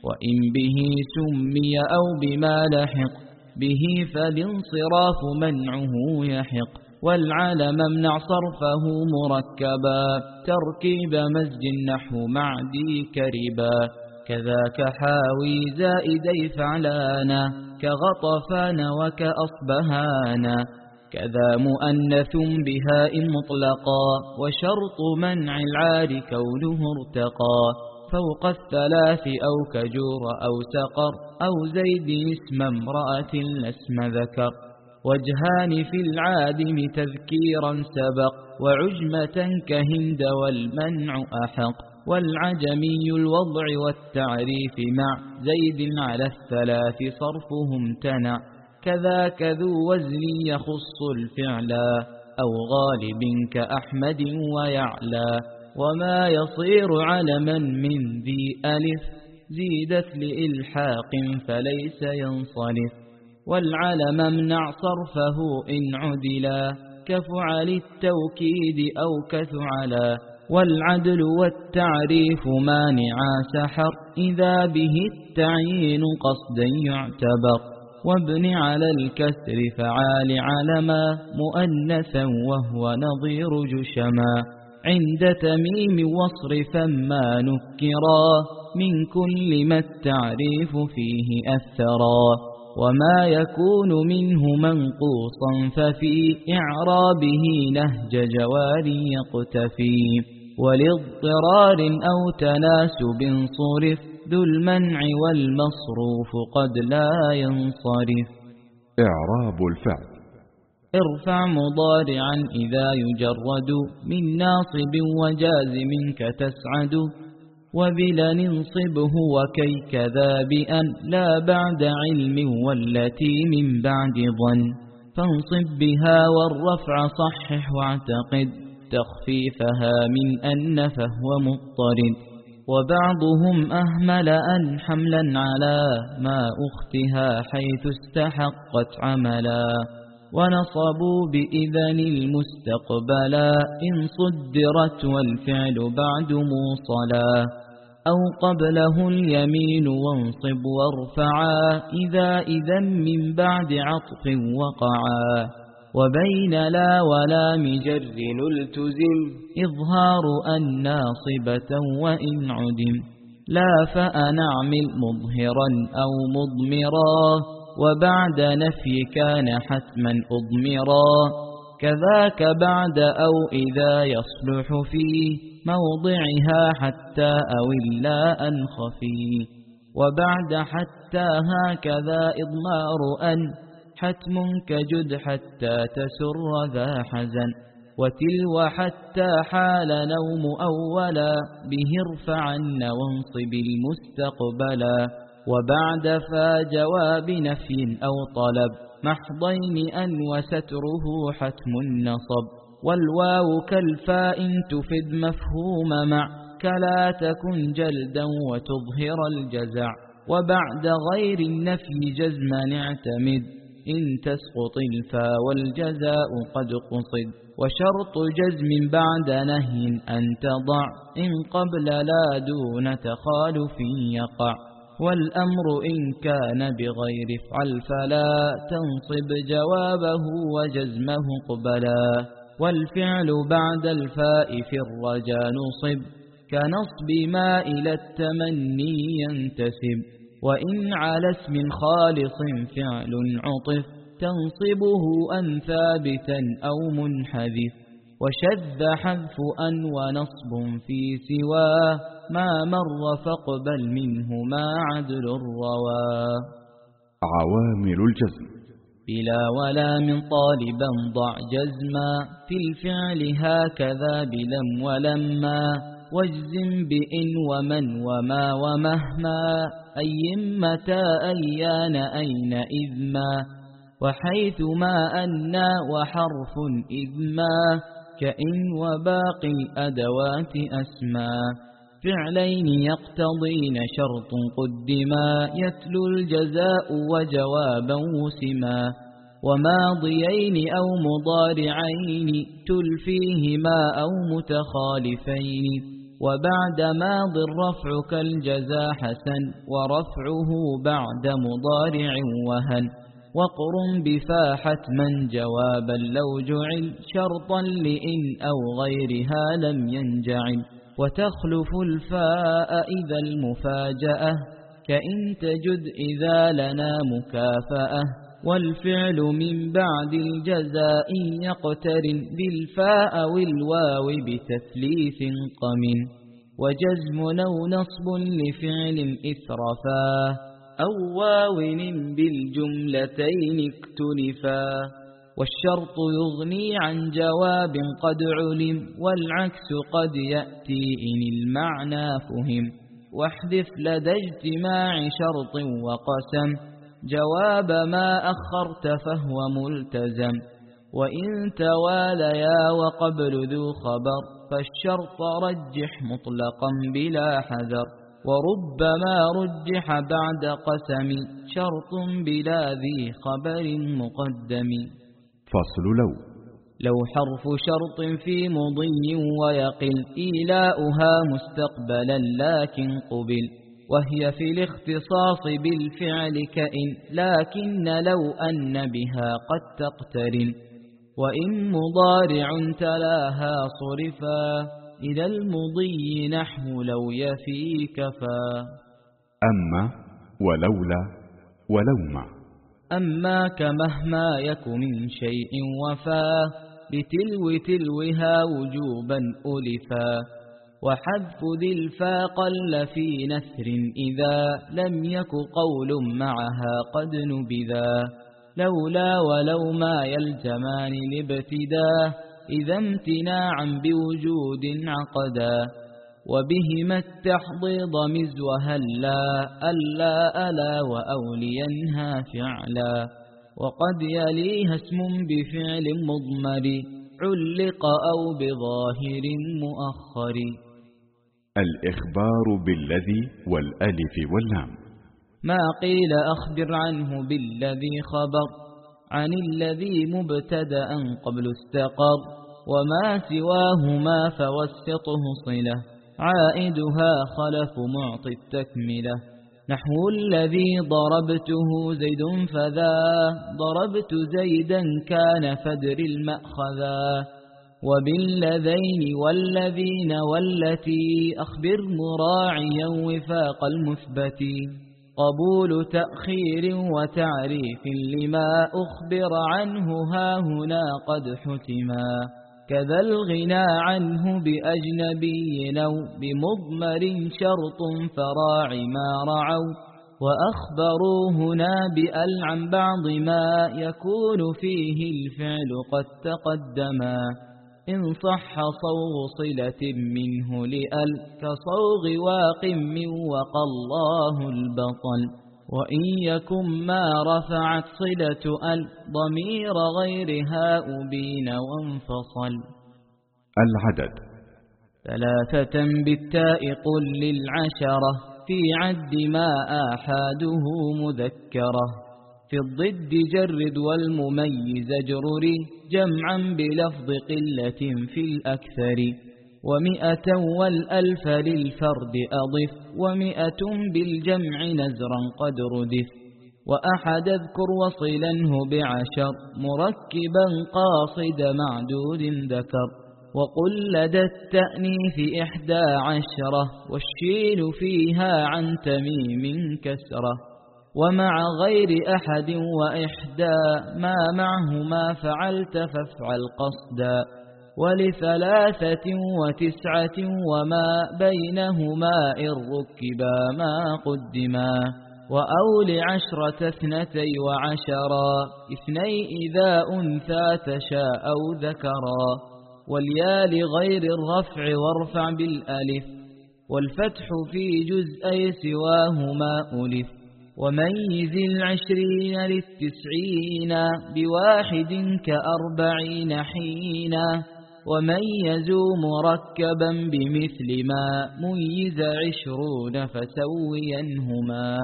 وإن به سمي أو بما لحق به فالانصراف منعه يحق. والعالم امنع صرفه مركبا. تركيب مزج النحو معدي كربا. كذاك حاوي زائدي فعلانا كغطفان وكأصبهانا. كذا مؤنث بهاء مطلقا. وشرط منع العار كونه ارتقى فوق الثلاث أو كجور أو سقر. أو زيد اسم امرأة لاسم ذكر. وجهان في العادم تذكيرا سبق وعجمة كهند والمنع أحق. والعجمي الوضع والتعريف مع زيد على الثلاث صرفهم تنع. كذاك ذو وزن يخص الفعلا أو غالب كأحمد ويعلى. وما يصير علما من ذي ألف زيدت لإلحاق فليس ينصرف والعلم امنع صرفه إن عدلا كفعل التوكيد أو كثعلا والعدل والتعريف مانعا سحر إذا به التعيين قصدا يعتبر. وابن على الكسر فعال علما مؤنثا وهو نظير جشما. عند تميم وصرفا ما نكرا من كل ما التعريف فيه أثرا. وما يكون منه منقوصا ففي إعرابه نهج جوار يقتفي ولاضطرار أو تناسب صرف ذو المنع والمصروف قد لا ينصرف. إعراب الفعل. ارفع مضارعا إذا يجرد من ناصب وجازم كتسعد. وبلا ننصبه وكي كذا بأن لا بعد علم والتي من بعد ظن فانصب بها والرفع صحح واعتقد تخفيفها من أن فهو مضطرد وبعضهم أهمل أن حملا على ما أختها حيث استحقت عملا ونصبوا بإذن المستقبلا إن صدرت والفعل بعد موصلا أو قبله اليمين وانصب وارفعا إذا إذا من بعد عطف وقعا وبين لا ولا مجر التزم إظهار أن ناصبة وإن عدم لا فأنعمل مظهرا أو مضمرا وبعد نفي كان حتما أضمرا كذاك بعد أو إذا يصلح في موضعها حتى أو إلا أن خفي وبعد حتى هكذا إضمار أن حتم كجد حتى تسر ذا حزن وتلو حتى حال نوم أولا به ارفعن وانصب المستقبلا وبعد فا جواب نفي أو طلب محضين أن وستره حتم النصب. والواو كالفاء تفد مفهوم مع كلا تكن جلدا وتظهر الجزع. وبعد غير النفي جزما اعتمد إن تسقط الفا والجزاء قد قصد. وشرط جزم بعد نهي أن تضع إن قبل لا دون تخالف يقع. والأمر إن كان بغير افعل فلا تنصب جوابه وجزمه قبلا. والفعل بعد الفاء في الرجا نصب كنصب ما إلى التمني ينتسب وإن على اسم خالص فعل عطف تنصبه أن ثابتا أو منحذف وشذ حذف أن ونصب في سواه ما مر فاقبل منه ما عدل الرواه. عوامل الجزم. بلا ولا من طالبا ضع جزما في الفعل هكذا بلم ولما واجزم بإن ومن وما ومهما أي متى أيان أين إذ ما وحيث ما أنا وحرف إذ ما كإن وباقي الأدوات أسمى فعلين يقتضين شرط قدما يتلو الجزاء وجوابا وسما وماضيين أو مضارعين تلفيهما أو متخالفين وبعد ماض الرفع كالجزا حسن ورفعه بعد مضارع وهن وقر بفاحة من جوابا لو جعل شرطا لإن أو غيرها لم ينجعل وتخلف الفاء إذا المفاجأة كإن تجد إذا لنا مكافأة. والفعل من بعد الجزاء يقترن بالفاء والواو بتثليث قمن. وجزم أو نصب لفعل إثرفا أو واو بالجملتين اكتنفا. والشرط يغني عن جواب قد علم والعكس قد يأتي إن المعنى فهم. واحذف لدى اجتماع شرط وقسم جواب ما أخرت فهو ملتزم. وإن تواليا وقبل ذو خبر فالشرط رجح مطلقا بلا حذر. وربما رجح بعد قسم شرط بلا ذي خبر مقدم. فصل لو. لو حرف شرط في مضي ويقل إيلاؤها مستقبلا لكن قبل وهي في الاختصاص بالفعل كإن لكن لو أن بها قد تقترن. وإن مضارع تلاها صرفا إلى المضي نحو لو يفي كفا. أما ولولا ولوما. أما كمهما يك من شيء وفا بتلو تلوها وجوبا ألفا وحذف ذي الفا قل في نثر إذا لم يك قول معها قد نبذا لولا ولو ما يلزمان الابتداء إذا امتناعا بوجود عقدا وبهما التحضيض مز وهلا ألا ألا وأولينها فعلا. وقد يليها اسم بفعل مضمر علق أو بظاهر مؤخر. الإخبار بالذي والألف واللام. ما قيل أخبر عنه بالذي خبر عن الذي مبتدأ قبل استقر. وما سواهما فوسطه صلة. عائدها خلف معطي التكملة. نحو الذي ضربته زيد فذا ضربت زيدا كان فدر المأخذا. وبالذين والذين والتي أخبر مراعيا وفاق المثبت. قبول تأخير وتعريف لما أخبر عنه ها هنا قد حتما. كذا الغنى عنه بأجنبي أو بمضمر شرط فراع ما رعوا وأخبروا هنا بأل عن بعض ما يكون فيه الفعل قد تقدما إن صح صوغ صلة منه لأل كصوغ واق من وقى الله البطل وإن يكن ما رفعت صلة ال ضمير غيرها أبين وانفصل. العدد. ثلاثة بالتاء قل للعشرة في عد ما آحاده مذكرة. في الضد جرد والمميز جرري جمعا بلفظ قلة في الأكثر. ومئة والألف للفرد أضف ومئة بالجمع نزرا قد ردف. وأحد أذكر وصلنه بعشر مركبا قاصد معدود ذكر. وقل لدى التأنيث إحدى عشرة والشين فيها عن تميم كسرة. ومع غير أحد وإحدى ما معهما فعلت فافعل قصدا. ولثلاثة وتسعة وما بينهما إن ركبا ما قدما وأول عشرة اثنتي وعشرا اثني إذا أنثى تشاء أو ذكرا واليا لغير الرفع وارفع بالألف والفتح في جزئي سواهما ألف وميز العشرين للتسعين بواحد كأربعين حينا وميزوا مركبا بمثل ما ميز عشرون فسوينهما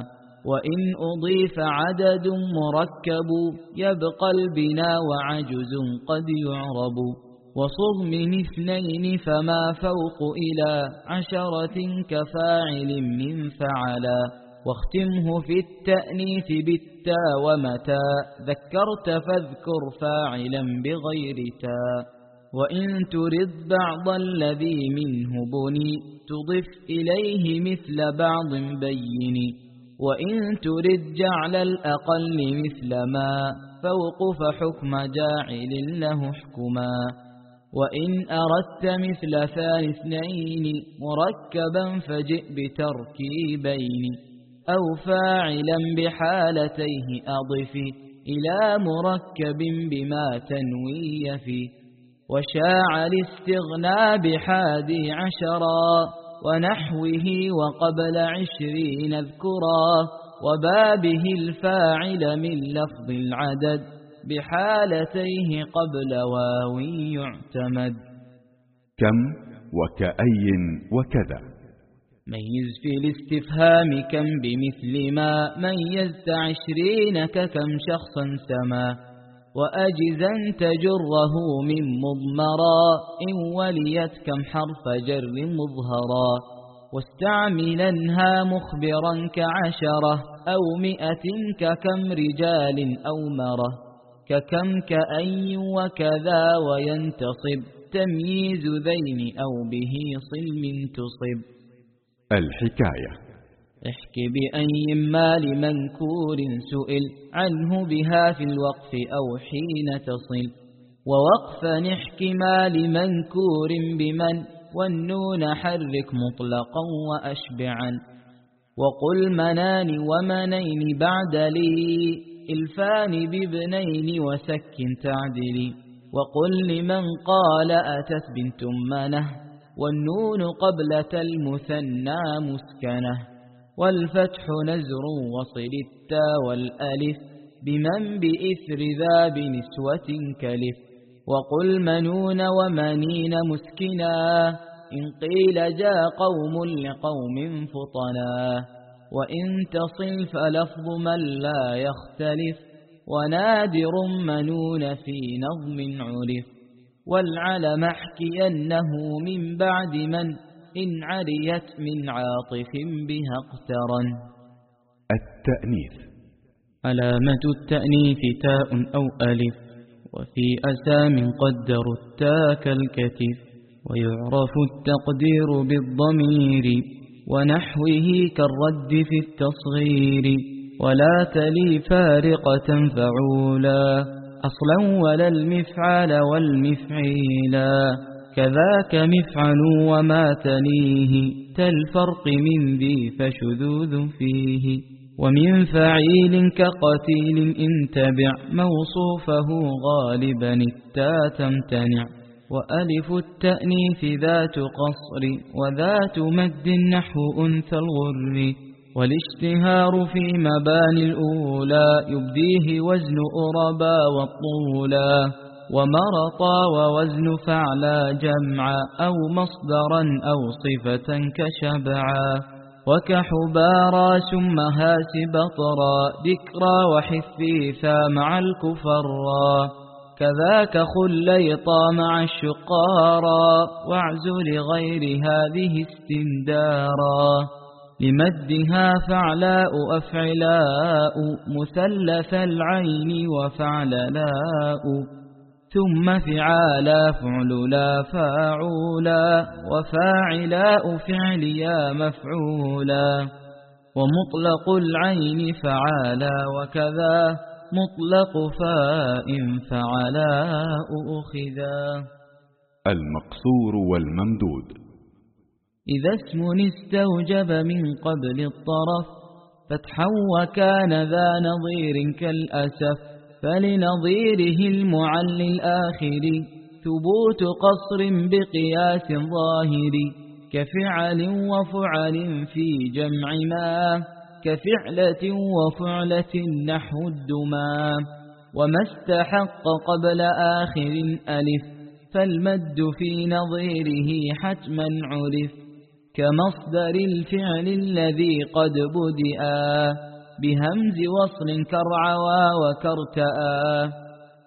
وإن أضيف عدد مركب يبقى البنا وعجز قد يعرب وصغ من اثنين فما فوق إلى عشرة كفاعل من فعلا واختمه في التأنيث بالتا ومتى ذكرت فاذكر فاعلا بغير تا وإن ترد بعض الذي منه بني تضف إليه مثل بعض بين. وإن ترد جعل الأقل مثل ما فوق فحكم جاعل له حكما. وإن أردت مثل ثاني اثنين مركبا فجئ بتركيبين. أو فاعلا بحالتيه أضف إلى مركب بما تنوي فيه. وشاع الاستغنى بحادي عشرا ونحوه وقبل عشرين اذكرا وبابه الفاعل من لفظ العدد بحالتيه قبل واو يعتمد. كم وكأي وكذا. ميز في الاستفهام كم بمثل ما ميزت عشرين ككم شخصا سما. وأجزا تجره من مضمرا إن وليت كم حرف جر مظهرا. واستعملنها مخبرا كعشرة أو مئة ككم رجال أو مرة. ككم كأي وكذا وينتصب تمييز ذين أو به صلم تصب. الحكاية. احك بأي مال منكور سئل عنه بها في الوقف أو حين تصل. ووقفا نحك مال منكور بمن والنون حرك مطلقا وأشبعا. وقل منان ومنين بعد لي إلفان بابنين وسك تعدلي وقل لمن قال أتت بنت منه والنون قبلة المثنى مسكنة. والفتح نزر وصل التا والألف بمن بإثر ذا بنسوة كلف وقل منون ومنين مسكنا إن قيل جاء قوم لقوم فطنا وإن تصل فلفظ من لا يختلف ونادر منون في نظم عرف والعلم احكينه من بعد من إن عريت من عاطف بها اقترن. التأنيث. علامة التأنيث تاء أو ألف وفي أسام قدر التاء كالكتف ويعرف التقدير بالضمير ونحوه كالرد في التصغير. ولا تلي فارقة فعولا أصلا ولا المفعال والمفعيلا. كذاك مفعل وما تليه كالفرق من ذي فشذوذ فيه. ومن فعيل كقتيل إن تبع موصوفه غالبا التا تمتنع. وألف التأنيث ذات قصر وذات مد نحو أنثى الغر. والاشتهار في مباني الأولى يبديه وزن أربا والطولا. ومرطا ووزن فعلا جمعا أو مصدرا أو صفة كشبعا وكحبارا ثم هاسب طرا ذكرا وحثيثا مع الكفرا كذاك خليطا مع الشقارا واعزل غير هذه استندارا لمدها فعلاء أفعلاء مثلث العين وفعللاء ثم فعالا فعللا فاعولا وفاعلاء فعليا مفعولا ومطلق العين فعالا وكذا مطلق فاء فعلاء أخذا المقصور والممدود. إذا اسم استوجب من قبل الطرف فتحا وكان ذا نظير كالأسف فلنظيره المعل الآخر. ثبوت قصر بقياس ظاهر كفعل وفعل في جمع ما. كفعلة وفعلة نحو الدما. وما استحق قبل آخر ألف فالمد في نظيره حتما عرف. كمصدر الفعل الذي قد بدأ. بهمز وصل كرعوى وكرتأ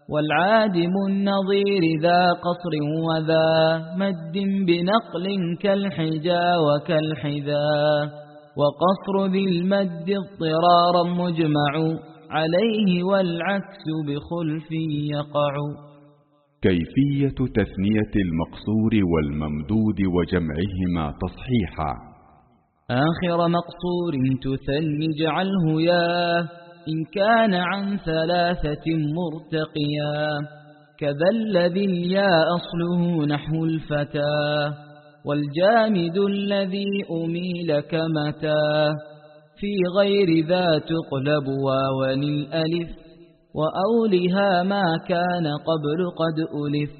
والعادم النظير ذا قصر وذا مد بنقل كالحجا وكالحذا وقصر ذي المد اضطرارا مجمع عليه والعكس بخلف يقع. كيفية تثنية المقصور والممدود وجمعهما تصحيحا. آخر مقصور تثني جعله يا إن كان عن ثلاثة مرتقيا كذا الذي اليا أصله نحو الفتى والجامد الذي أميل كمتى في غير ذا تقلب واو الألف وأولها ما كان قبل قد ألف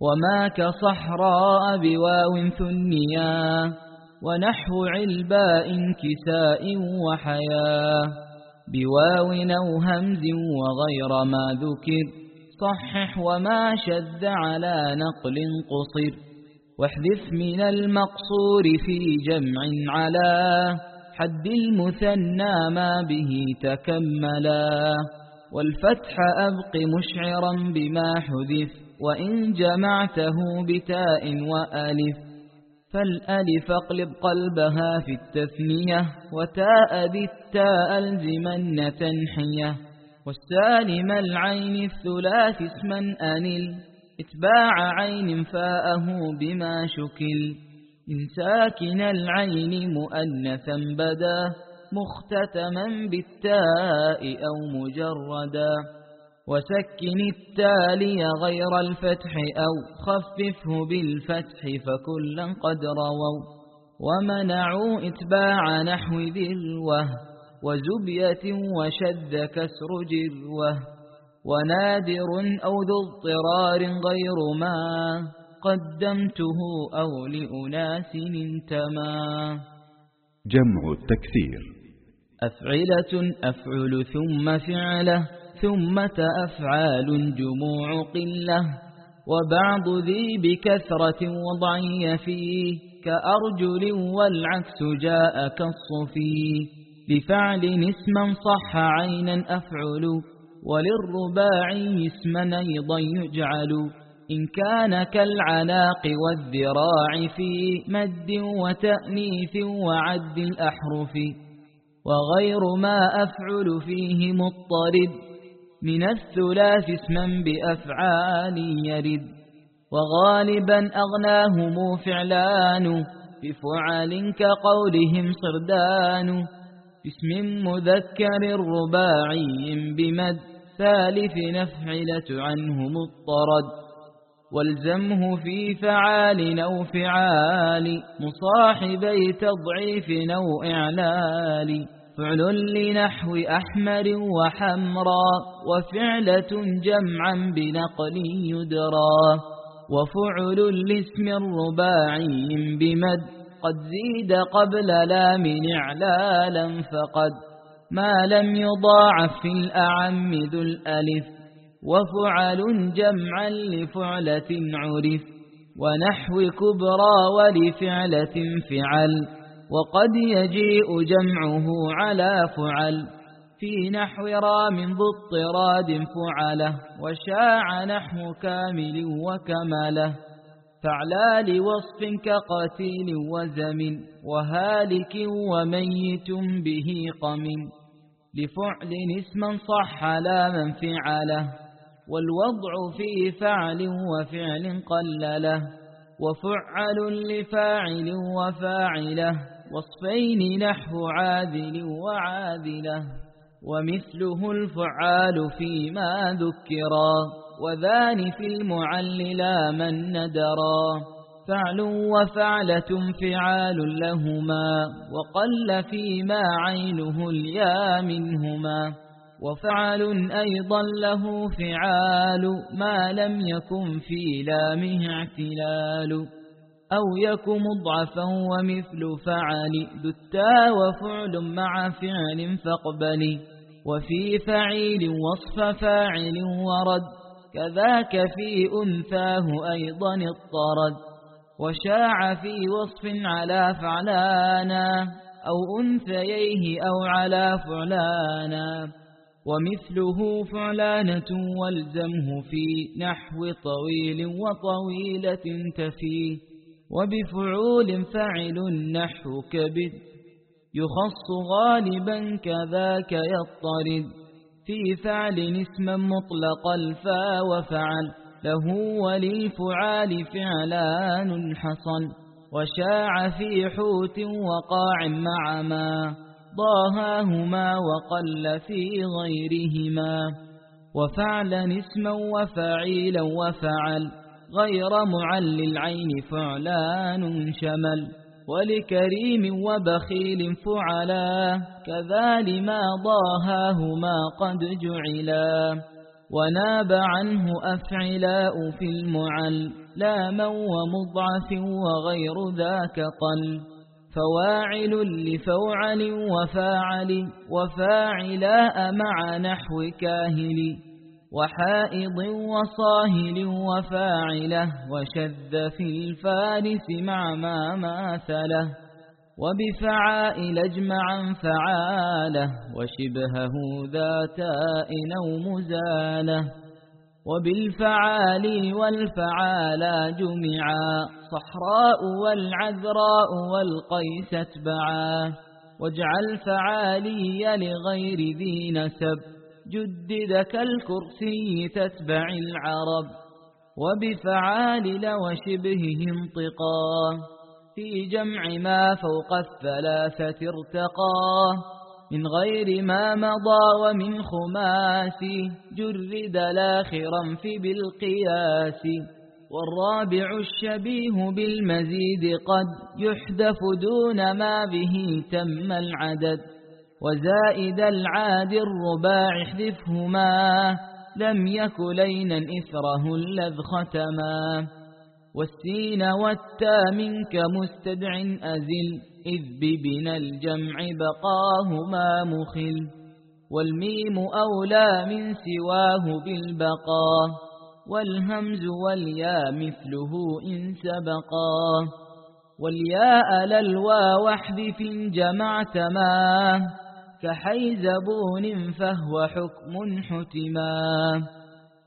وما كصحراء بواو ثنيا ونحو علباء كساء وحيا بواو أو همز وغير ما ذكر صحح وما شذ على نقل قصر واحذف من المقصور في جمع على حد المثنى ما به تكملا والفتح أبق مشعرا بما حذف وإن جمعته بتاء وألف فالألف اقلب قلبها في التثنية وتاء بالتاء ألزمن تنحية والسالم العين الثلاث اسما أنل إتباع عين فاءه بما شكل إن ساكن العين مؤنثا بدا مختتما بالتاء أو مجردا. وسكن التالي غير الفتح أو خففه بالفتح فكلا قد رووا ومنعوا إتباع نحو ذروة وزبية وشد كسر جروة ونادر أو ذو اضطرار غير ما قدمته أو لأناس انتما جمع التكثير. أفعلة أفعل ثم فعلة ثم أفعال جموع قلة وبعض ذي بكثرة وضعي فيه كأرجل والعكس جاء كالصفي بفعل اسما صح عينا أفعل وللرباعي اسما أيضا يجعل إن كان كالعناق والذراع في مد وتأنيث وعد الأحرف وغير ما أفعل فيه مضطرد من الثلاث اسما بأفعال يرد وغالبا أغناهم فعلان بفعل كقولهم صردان باسم مذكر رباعي بمد ثالث نفعلة عنه مضطرد والزمه في فعال أو فعال مصاحبي تضعيف أو إعلال. فعل لنحو أحمر وحمرا وفعلة جمعا بنقل يدرى وفعل لاسم الرباعي بمد قد زيد قبل لام إعلالا فقد ما لم يضاعف في الأعم ذو الألف وفعل جمعا لفعلة عرف ونحو كبرى ولفعلة فعل وقد يجيء جمعه على فعل في نحو رام ضد اضطراد فعله وشاع نحو كامل وكمله فعلى لوصف كقتيل وزمن وهالك وميت به قم لفعل اسما صح لا من فعله والوضع في فعل وفعل قلله وفعل لفاعل وفاعله وصفين نحو عادل وعادلة ومثله الفعال فيما ذكرا وذان في المعللا من ندرا. فعل وفعلة فعال لهما وقل فيما عينه اليا منهما. وفعل أيضا له فعال ما لم يكن في لامه اعتلال. أو يك مضعفا ومثل فعل دتا وفعل مع فعل فاقبل. وفي فعيل وصف فاعل ورد كذاك في أنثاه أيضا اضطرد. وشاع في وصف على فعلانا أو أنثييه أو على فعلانا ومثله فعلانة والزمه في نحو طويل وطويلة تفيه وبفعول فعل نحو كبد يخص غالبا كذاك يضطرد في فعل اسما مطلق الفا وفعل له وللفعال فعلان حصل. وشاع في حوت وقاع مع ما ضاهاهما وقل في غيرهما. وفعلا اسما وفعيلا وفعل غير معل العين فعلان شمل ولكريم وبخيل فعلا كذا لما ضاهاهما قد جعلا وناب عنه أفعلاء في المعل لا من ومضعف وغير ذاك قل فواعل لفوعل وفاعل وفاعلاء مع نحو كاهل وحائض وصاهل وفاعلة وشذ في الفارس مع ما ماثله وبفعائل اجمعا فعاله وشبهه ذاتاء أو مزاله وبالفعال والفعالا جمعا صحراء والعذراء والقيس اتبعا واجعل فعالي لغير ذي نسب جدد كالكرسي تتبع العرب وبفعال وشبهه انطقا في جمع ما فوق الثلاثة ارتقا من غير ما مضى ومن خماس جرد لاخرا في بالقياس والرابع الشبيه بالمزيد قد يحدث دون ما به تم العدد وزائد العاد الرباع احذفهما لم يك لينا إثره اللذ ختما. والسين والتا منك مستدع أزل إذ ببنا الجمع بقاهما مخل. والميم أولى من سواه بالبقاء والهمز واليا مثله إن سبقا. والياء للوا واحذف جمعتما كحيزبون فهو حكم حتما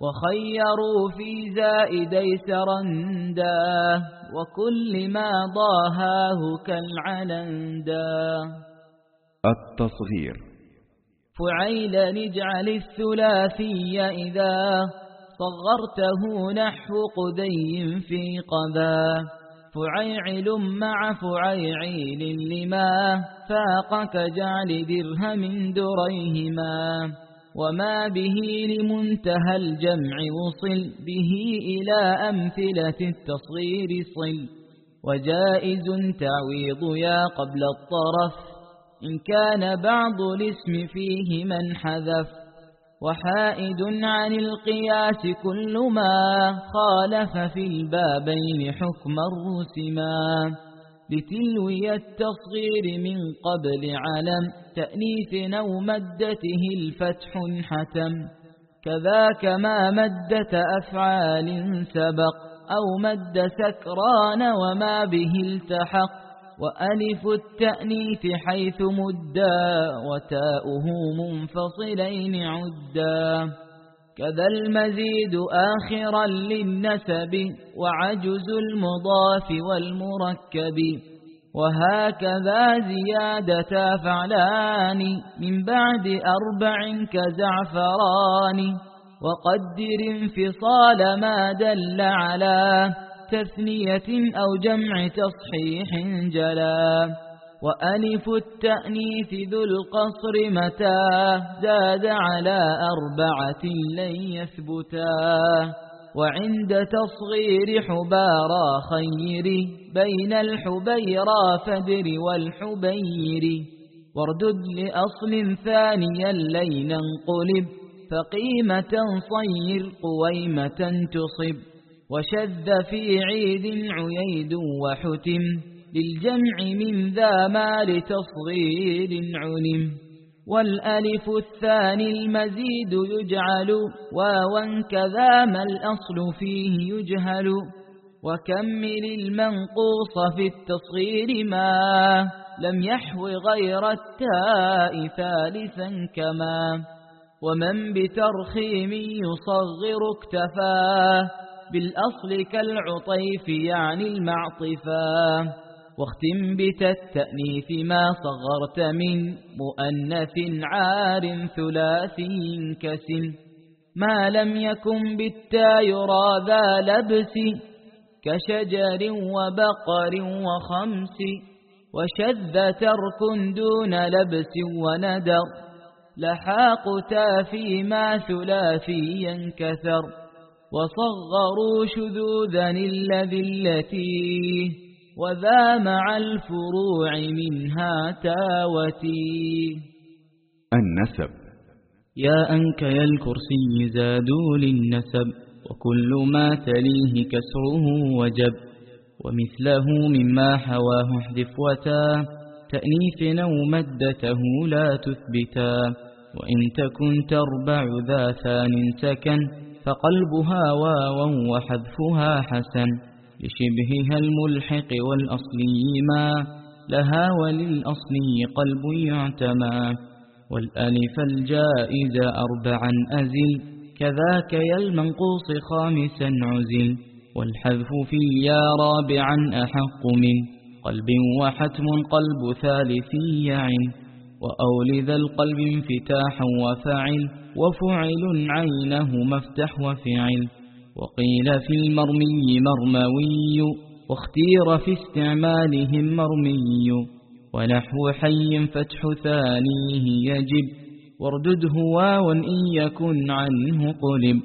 وخيروا في زائدي سرندا وكل ما ضاهاه كالعلندا. التصغير. فعيل نجعل الثلاثي إذا صغرته نحو قدي في قذا فعيعل مع فعيعيل لما فاق كجعل درهم دريهما وما به لمنتهى الجمع وصل به إلى أمثلة التصغير صل وجائز تعويض يا قبل الطرف إن كان بعض الاسم فيه من حذف وحائد عن القياس كل ما خالف في البابين حكم الرسما. لتلوي التصغير من قبل علم تأنيث أو مدته الفتح حتم كذاك ما مدة أفعال سبق أو مد سكران وما به التحق. وألف التأنيث حيث مدا وتاؤه منفصلين عدا كذا المزيد آخرا للنسب وعجز المضاف والمركب وهكذا زيادة فعلان من بعد أربع كزعفران وقدر انفصال ما دل على تثنية أو جمع تصحيح جلا. وألف التأنيث ذو القصر متى. زاد على أربعة لن يثبتا. وعند تصغير حبارا خير بين الحبيرا فدر والحبير. واردد لأصل ثانيا لين انقلب فقيمة صير قويمة تصب. وشذ في عيد عييد وحتم للجمع من ذا ما لتصغير علم والألف الثاني المزيد يجعل واوا كذا ما الأصل فيه يجهل. وكمل المنقوص في التصغير ما لم يحو غير التاء ثالثا كما. ومن بترخيم يصغر اكتفاه بالأصل كالعطيف يعني المعطفا واختم بت التأنيث ما صغرت من مؤنث عار ثلاثي كسن. ما لم يكن بالتا يرى ذا لبس كشجر وبقر وخمس. وشذ ترك دون لبس وندر. لحاق تا فيما ثلاثيا كثر وصغروا شذوذا الذي التي وذا مع الفروع منها تاوتي. النسب. يا أنك يا الكرسي زادوا للنسب وكل ما تليه كسره وجب. ومثله مما حواه احذف وتا تأنيث أو مدته لا تثبتا. وإن تكن تربع ذا ثان سكن فقلبها واوا وحذفها حسن لشبهها الملحق والأصلي ما لها وللأصلي قلب يعتمى والألف الجائز أربعا أزل كذاك يا المنقوص خامسا عزل والحذف في يا رابعا أحق من قلب وحتم قلب ثالثي يعن وأول ذا القلب انفتاحا وفعل وفعل عينه مفتح وفعل. وقيل في المرمي مرموي واختير في استعمالهم مرمي. ونحو حي فتح ثانية يجب واردده واوا إن يكن عنه قلب.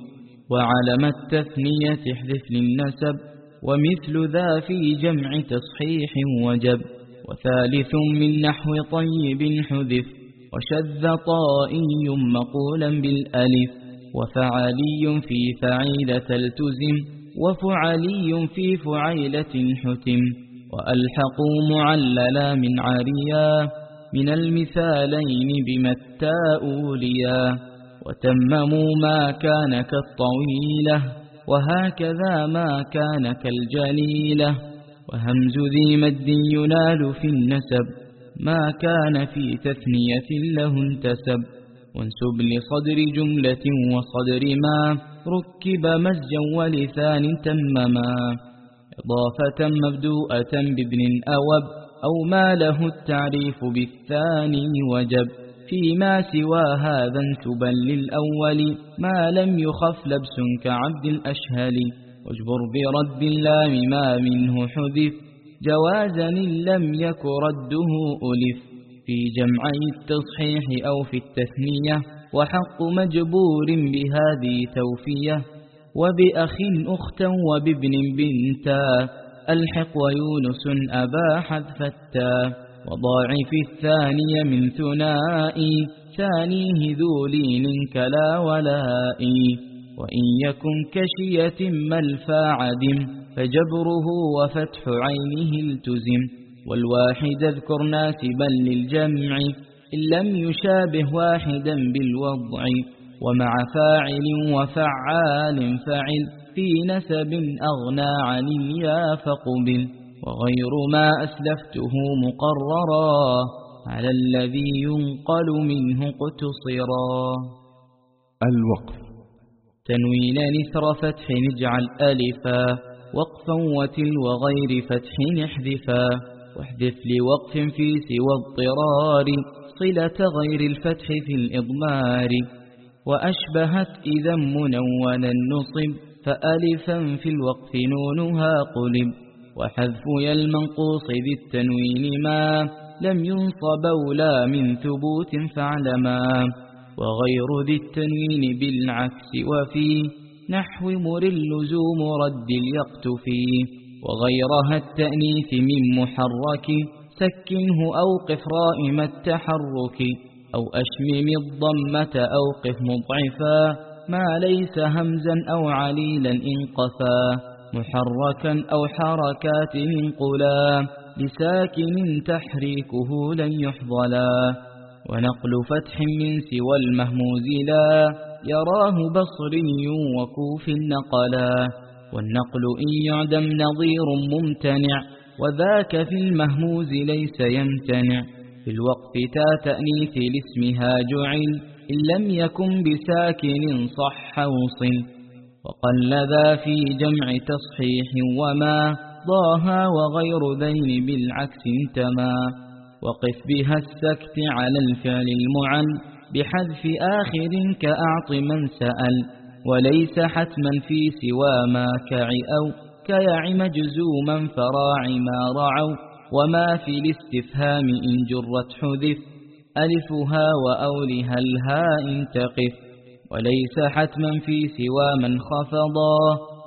وعلم التثنية احذف للنسب ومثل ذا في جمع تصحيح وجب. وثالث من نحو طيب حذف وشذ طائي مقولا بالألف وفعلي في فعيلة التزم وفعلي في فعيلة حتم وألحقوا معللا من عريا من المثالين بما التاؤوليا وتمموا ما كان كالطويلة وهكذا ما كان كالجليلة. وهمز ذي مد ينال في النسب ما كان في تثنية له انتسب وانسب لصدر جملة وصدر ما ركب مزجا ولثان تمما إضافة مبدوءة بابن أوب أو ما له التعريف بالثاني وجب فيما سوى هذا انسبا للأول ما لم يخف لبس كعبد الأشهل واجبر برد اللام ما منه حذف. جوازا لم يك رده ألف. في جمعي التصحيح أو في التثنية وحق مجبور بهذه توفية. وبأخ أختا وبابن بنتا. ألحق ويونس أبا حذف وضاعف الثانية من ثنائي. ثانية ذو لين كلا ولائي وإن يكن كشية ما الفاعدم فجبره وفتح عينه التزم والواحد اذكر ناسبا للجمع إن لم يشابه واحدا بالوضع ومع فاعل وفعال فعل في نسب أغنى عن اليا فقبل وغير ما أسلفته مقررا على الذي ينقل منه اقتصرا الوقف تنوين نثر فتح نجعل ألفا وقفا وتلو غير فتح احذفا واحذف لوقف في سوى اضطرار صلة غير الفتح في الإضمار. وأشبهت إذا منونا نصب فألفا في الوقف نونها قلب. وحذف يا المنقوص بالتنوين ما لم ينصب ولا من ثبوت فاعلما. وغير ذي التنوين بالعكس وفي نحو مر اللزوم رد اليقت فيه وغيرها التأنيث من محرك سكنه أوقف رائم التحرك أو أشمم الضمة أوقف مضعفا ما ليس همزا أو عليلا انقفا محركا أو حركات انقلا لساكن تحريكه لن يحضلا ونقل فتح من سوى المهموز لا يراه بصري وكوف نقلا والنقل إن يعدم نظير ممتنع وذاك في المهموز ليس يمتنع في الوقف تا تأنيث لاسمها جعل إن لم يكن بساكن صح وصل وقل ذا في جمع تصحيح وما ضاها وغير ذين بالعكس انتما وقف بها السكت على الفعل المعن بحذف آخر كأعط من سأل وليس حتما في سوى ما كع أو كيع مجزوما فراع ما رعوا وما في الاستفهام إن جرت حذف ألفها وأولها الهاء تقف وليس حتما في سوى من خفضا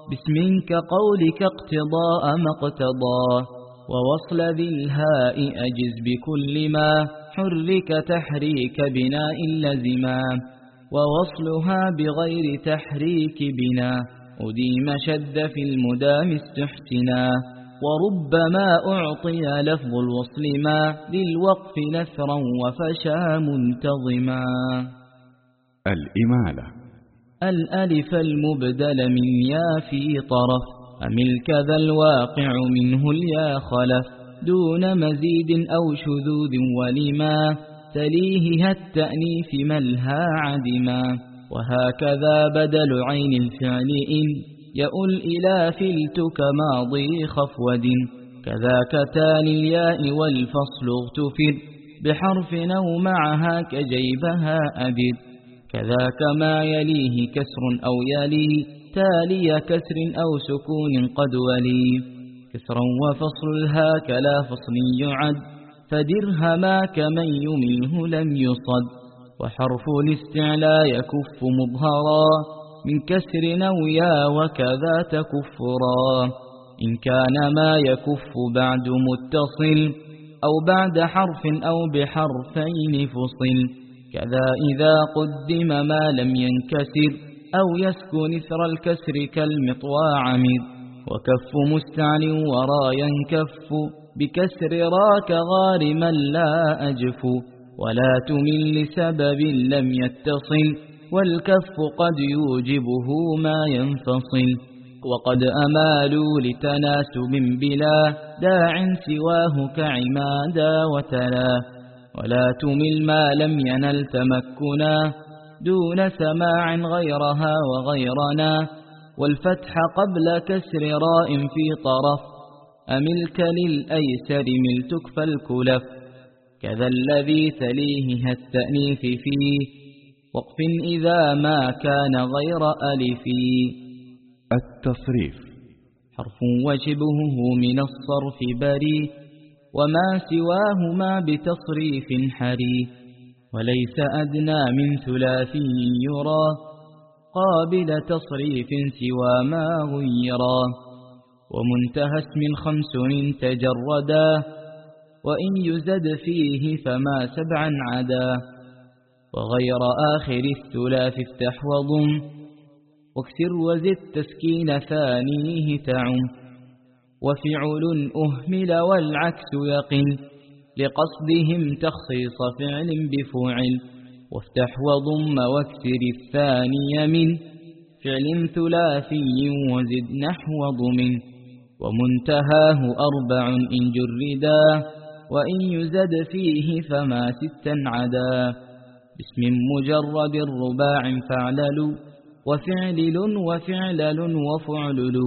باسم كقولك اقتضاء ما اقتضى. ووصل ذي الهاء أجز بكل ما حرك تحريك بناء لزما ووصلها بغير تحريك بنا أديم شد في المدام استحسنا وربما أعطي لفظ الوصل ما للوقف نثرا وفشا منتظما الإمالة الألف المبدل من يا في طرف أم الكذا الواقع منه اليا خلف دون مزيد أو شذوذ ولما تليه التأنيث ملها عدما وهكذا بدل عين الفعل إن يؤل إلى فلتك ماضي خفود كذاك تان الياء والفصل اغتفر بحرف أو معها كجيبها أبد كذاك ما يليه كسر أو يلي تالي كسر أو سكون قد ولي. كسرا وفصل الهاك لا فصل يعد فدرهما كمن يمله لم يصد. وحرف الاستعلاء يكف مظهرا من كسر نويا وكذا تكفرا. إن كان ما يكف بعد متصل أو بعد حرف أو بحرفين فصل. كذا إذا قدم ما لم ينكسر أو يسكن إثر الكسر كالمطوى عمد وكف مستعل ورا ينكف بكسر راك غارما لا أجف. ولا تمل لسبب لم يتصل. والكف قد يوجبه ما ينفصل. وقد أمالوا لتناسب بلا داع سواه كعمادا وتلا. ولا تمل ما لم ينل تمكنا. دون سماع غيرها وغيرنا والفتح قبل كسر راء في طرف أملك للأيسر ملتك فالكلف كذا الذي تليه التأنيث فيه وقف إذا ما كان غير ألف التصريف حرف وشبهه من الصرف بري وما سواهما بتصريف حري. وليس أدنى من ثلاثي يرى قابل تصريف سوى ما غيرا ومنتهى اسم خمس تجردا وإن يزد فيه فما سبعا عدا وغير آخر الثلاث افتح وضم واكسر وزد تسكين ثانية تعم وفعل أهمل والعكس يقن لقصدهم تخصيص فعل بفعل. وافتح وضم واكسر الثاني من. فعل ثلاثي وزد نحو ضمن ومنتهاه أربع إن جردا. وإن يزد فيه فما ستا عدا. باسم مجرد رباع فعلل وفعلل وفعلل وفعلل.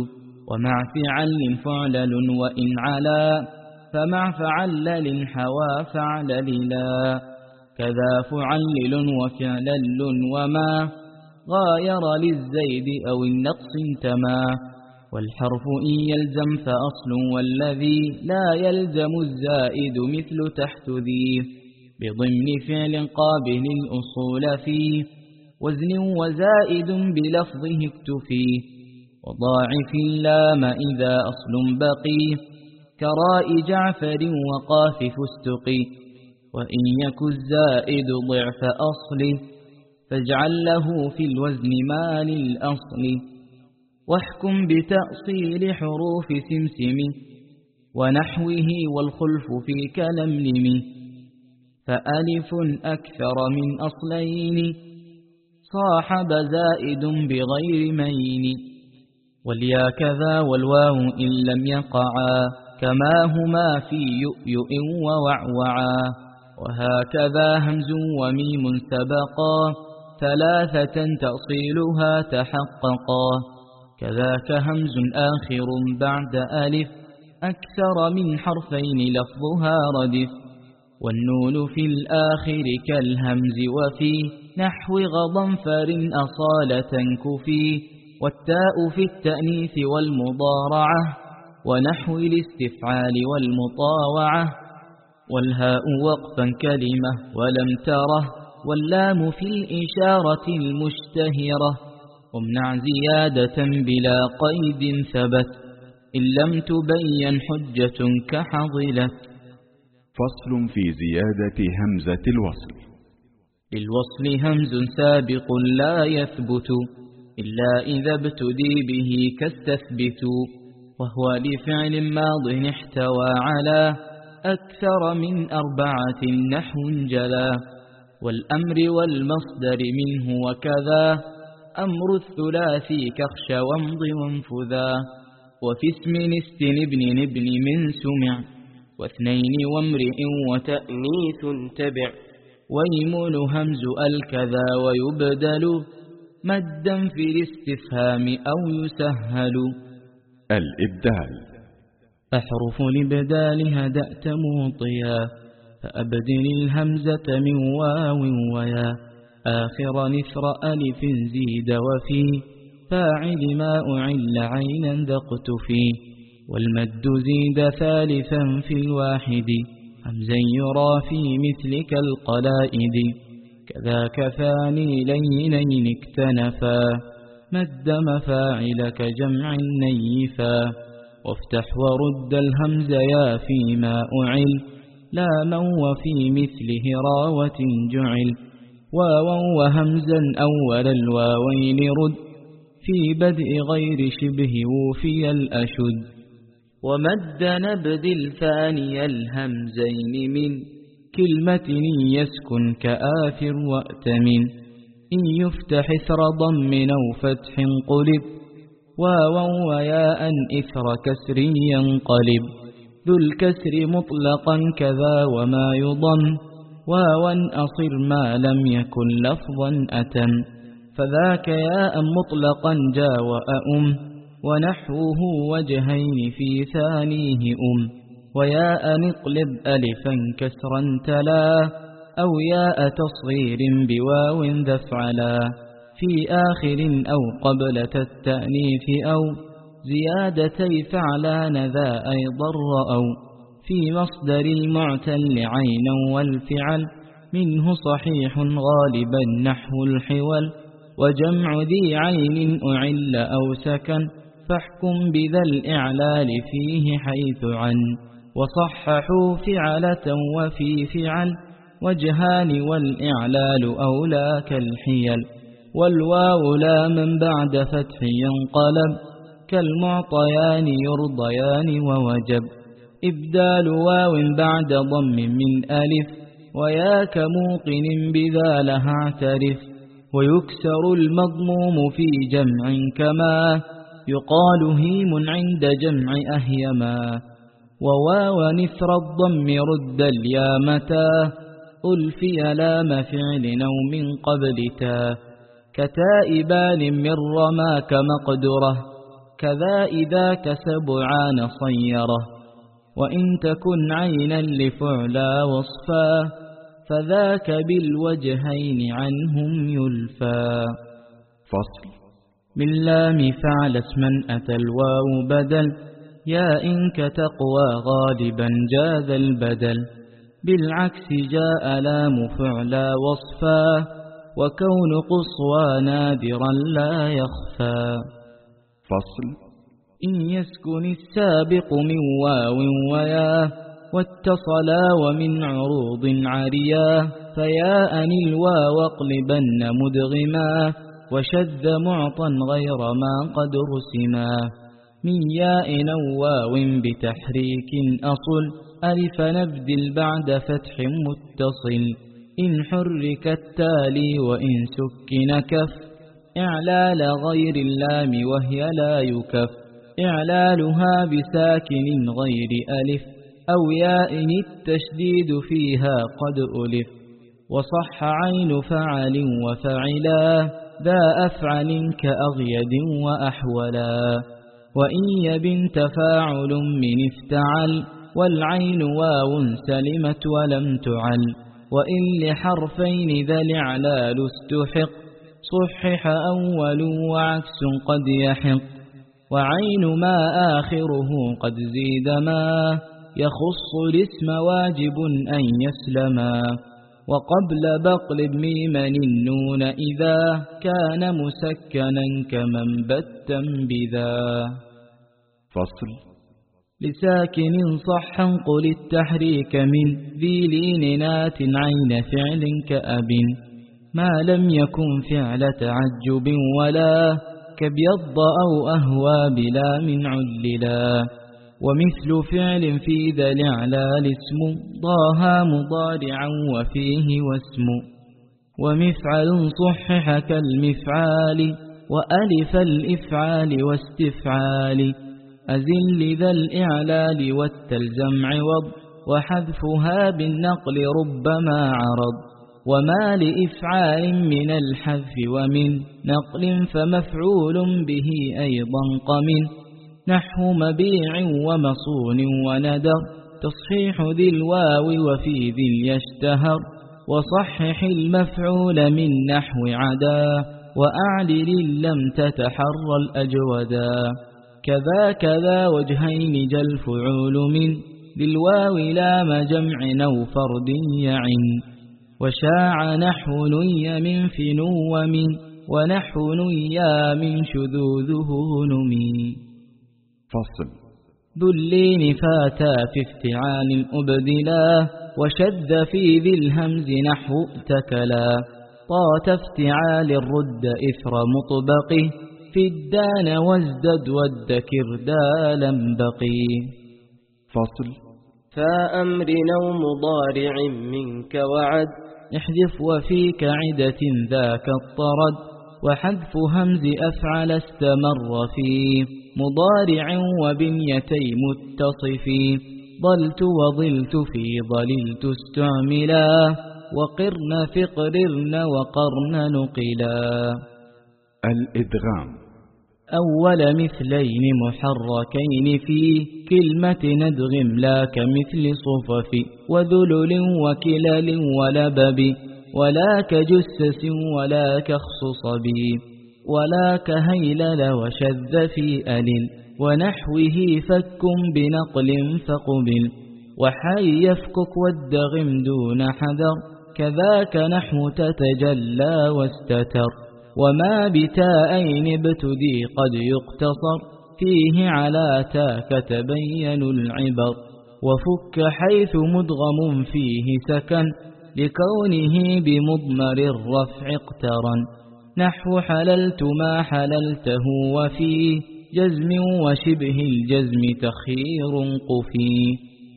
ومع فعل فعلل وإن علا. فمع فعلل حوى فعلل لا كذا فعلل وفعلل وما. غاير للزيد أو النقص انتما. والحرف إن يلزم فأصل والذي لا يلزم الزائد مثل تحت ذي. بضمن فعل قابل الأصول فيه. وزن وزائد بلفظه اكتفي وضاعف اللام إذا أصل بقي كراء جعفر وقاف فستقي وإن يك الزائد ضعف أصله فاجعل له في الوزن ما للأصل واحكم بتأصيل حروف سمسم ونحوه والخلف في كلملم. فألف أكثر من أصلين صاحب زائد بغير مين. واليا كذا والواو إن لم يقعا. كما هما في يؤيؤ ووعوعا. وهكذا همز وميم سبقا ثلاثة تأصيلها تحققا. كذاك همز آخر بعد ألف أكثر من حرفين لفظها ردف. والنون في الآخر كالهمز وفي نحو غضنفر أصالة كفي والتاء في التأنيث والمضارعة ونحو الاستفعال والمطاوعة. والهاء وقفا كلمة ولم تره. واللام في الإشارة المشتهرة. وامنع زيادة بلا قيد ثبت. إن لم تبين حجة كحضلت. فصل في زيادة همزة الوصل. للوصل همز سابق لا يثبت. إلا إذا ابتدي به كاستثبت وهو لفعل ماض احتوى على أكثر من أربعة نحو جلا والأمر والمصدر منه وكذا أمر الثلاثي كخش وامض وانفذا وفي اسم استن ابن ابن من سمع واثنين وامرئ وتأنيث تبع ويمون همز الكذا ويبدل مدا في الاستفهام أو يسهل. الإبدال. أحرف الإبدال هدأت موطيا فأبدل الهمزة من واو ويا. آخر نثر ألف زيد وفي فاعل ما أعل عينا ذقت فيه والمد زيد ثالثا في الواحد همزا يرى في مثلك القلائد. كذاك ثاني لينين اكتنفا. مد مفاعلك جمع نيفا وافتح ورد الهمز يا فيما أعل لا من وفي مثله راوة جعل واوا وهمزا أول الواوين رد في بدء غير شبه وفي الأشد ومد نبذل ثاني الهمزين من كلمة يسكن كآثر وأتمن إن يفتح إثر ضم أو فتح قلب واوا وياء إثر كسر ينقلب. ذو الكسر مطلقا كذا وما يضم. واوا أصر ما لم يكن لفظا أتم. فذاك ياء مطلقا جا وأم. ونحوه وجهين في ثانية أم. وياء نقلب ألفا كسرا تلا. أو ياء تصغير بواو ذفعلا في آخر أو قبلة التأنيث أو زيادتي فعلان ذا أيضا رأوا في مصدر المعتل عينا والفعل منه صحيح غالبا نحو الحول وجمع ذي عين أعل أو سكن فاحكم بذا الإعلال فيه حيث عن وصححوا فعلة وفي فعل وجهان والإعلال أولى كالحيل والواو لا من بعد فتح ينقلب كالمعطيان يرضيان ووجب إبدال واو بعد ضم من ألف وياك موقن بذا لها اعترف ويكسر المضموم في جمع كما يقال هيم عند جمع أهيما وواو نثر الضم رد اليامتا ألفي لام فعل نوم قبل تا كتائبان من رماك مقدره كذا إذا كسبعان صيرة وإن تكن عينا لفعلا وصفا فذاك بالوجهين عنهم يلفى فصل. من لام فعل اسما أتى الواو بدل يا إنك تقوى غالبا جاذ البدل. بالعكس جاء لام فعلا وصفا وكون قصوى نادرا لا يخفى. فصل. إن يسكن السابق من واو ويا واتصلا ومن عروض عريا. فيا أن الواو اقلبن مدغما وشذ معطا غير ما قد رسما. من ياء نواو بتحريك أصل ألف نبدل بعد فتح متصل إن حرك التالي وإن سكن كف. إعلال غير اللام وهي لا يكف. إعلالها بساكن غير ألف. أو ياء التشديد فيها قد ألف. وصح عين فعل وفعلا ذا أفعل كأغيد وأحولا. وإن يبن تفاعل من افتعل والعين واو سلمت ولم تعل وإن لحرفين ذا الإعلال استحق صحح أول وعكس قد يحق وعين ما آخره قد زيد ما يخص الاسم واجب أن يسلما وقبل بقل ميمن النون إذا كان مسكنا كمن بتا بذا. فصل. لساكن صحا قل التحريك من ذي لين نات عين فعل كأب ما لم يكن فعل تعجب ولا كبيض أو أهوى بلا من عللا ومثل فعل في ذا الإعلال اسم ضاها مضارعا وفيه واسم ومفعل صحح كالمفعال وألف الإفعال واستفعال أزل ذا الإعلال والتلزم عوض وحذفها بالنقل ربما عرض. وما لإفعال من الحذف ومن نقل فمفعول به أيضا قمن. نحو مبيع ومصون وندر تصحيح ذي الواو وفي ذي يشتهر وصحح المفعول من نحو عدا وأعلل لم تتحر الأجودا. كذا كذا وجهين جل فعول من بالواو لام جمع أو فرد يعن وشاع نحو ني من فنو ومن ونحو نيا من شذوذه نمي فصل. ذو اللين فاتا في افتعال أبدلا وشذ في ذي الهمز نحو اتكلا طات افتعال الرد إثر مطبقه في الدان وازدد والذكر دالا بقي. فصل فأمر أو مضارع منك وعد. احذف وفيك عدة ذاك الطرد وحذف همز أفعل استمر في. مضارع وبنيتي متصف ضلت وضلت في ضللت استعملا وقرن فقررن وقرن نقلا. الإدغام. أول مثلين محركين في كلمة ندغم لا كمثل صفف وذلل وكلل ولبب ولا كجسس ولا كخصصب ولا كهيلل وشذ في أل ونحوه فك بنقل فقبل وحي يفكك والدغم دون حذر كذاك نحو تتجلى واستتر وما بتاءين ابتدي قد يقتصر فيه على تاك تبين العبر وفك حيث مدغم فيه سكن لكونه بمضمر الرفع اقترن نحو حللت ما حللته وفي جزم وشبه الجزم تخير قفي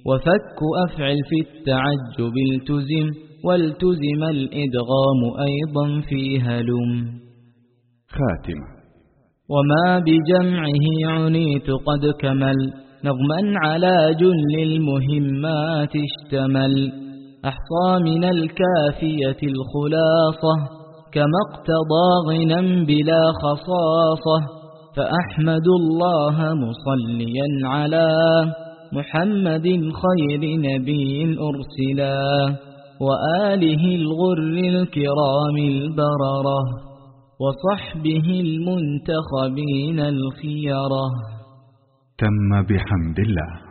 وفك أفعل في التعجب التزم والتزم الإدغام أيضا في هلم خاتمة وما بجمعه عنيت قد كمل. نظما على جل المهمات اشتمل. أحصى من الكافية الخلاصة. كما اقتضى غنى بلا خصاصة. فأحمد الله مصليا على محمد خير نبي أرسلا. وآله الغر الكرام البررة. وصحبه المنتخبين الخيرة. تم بحمد الله.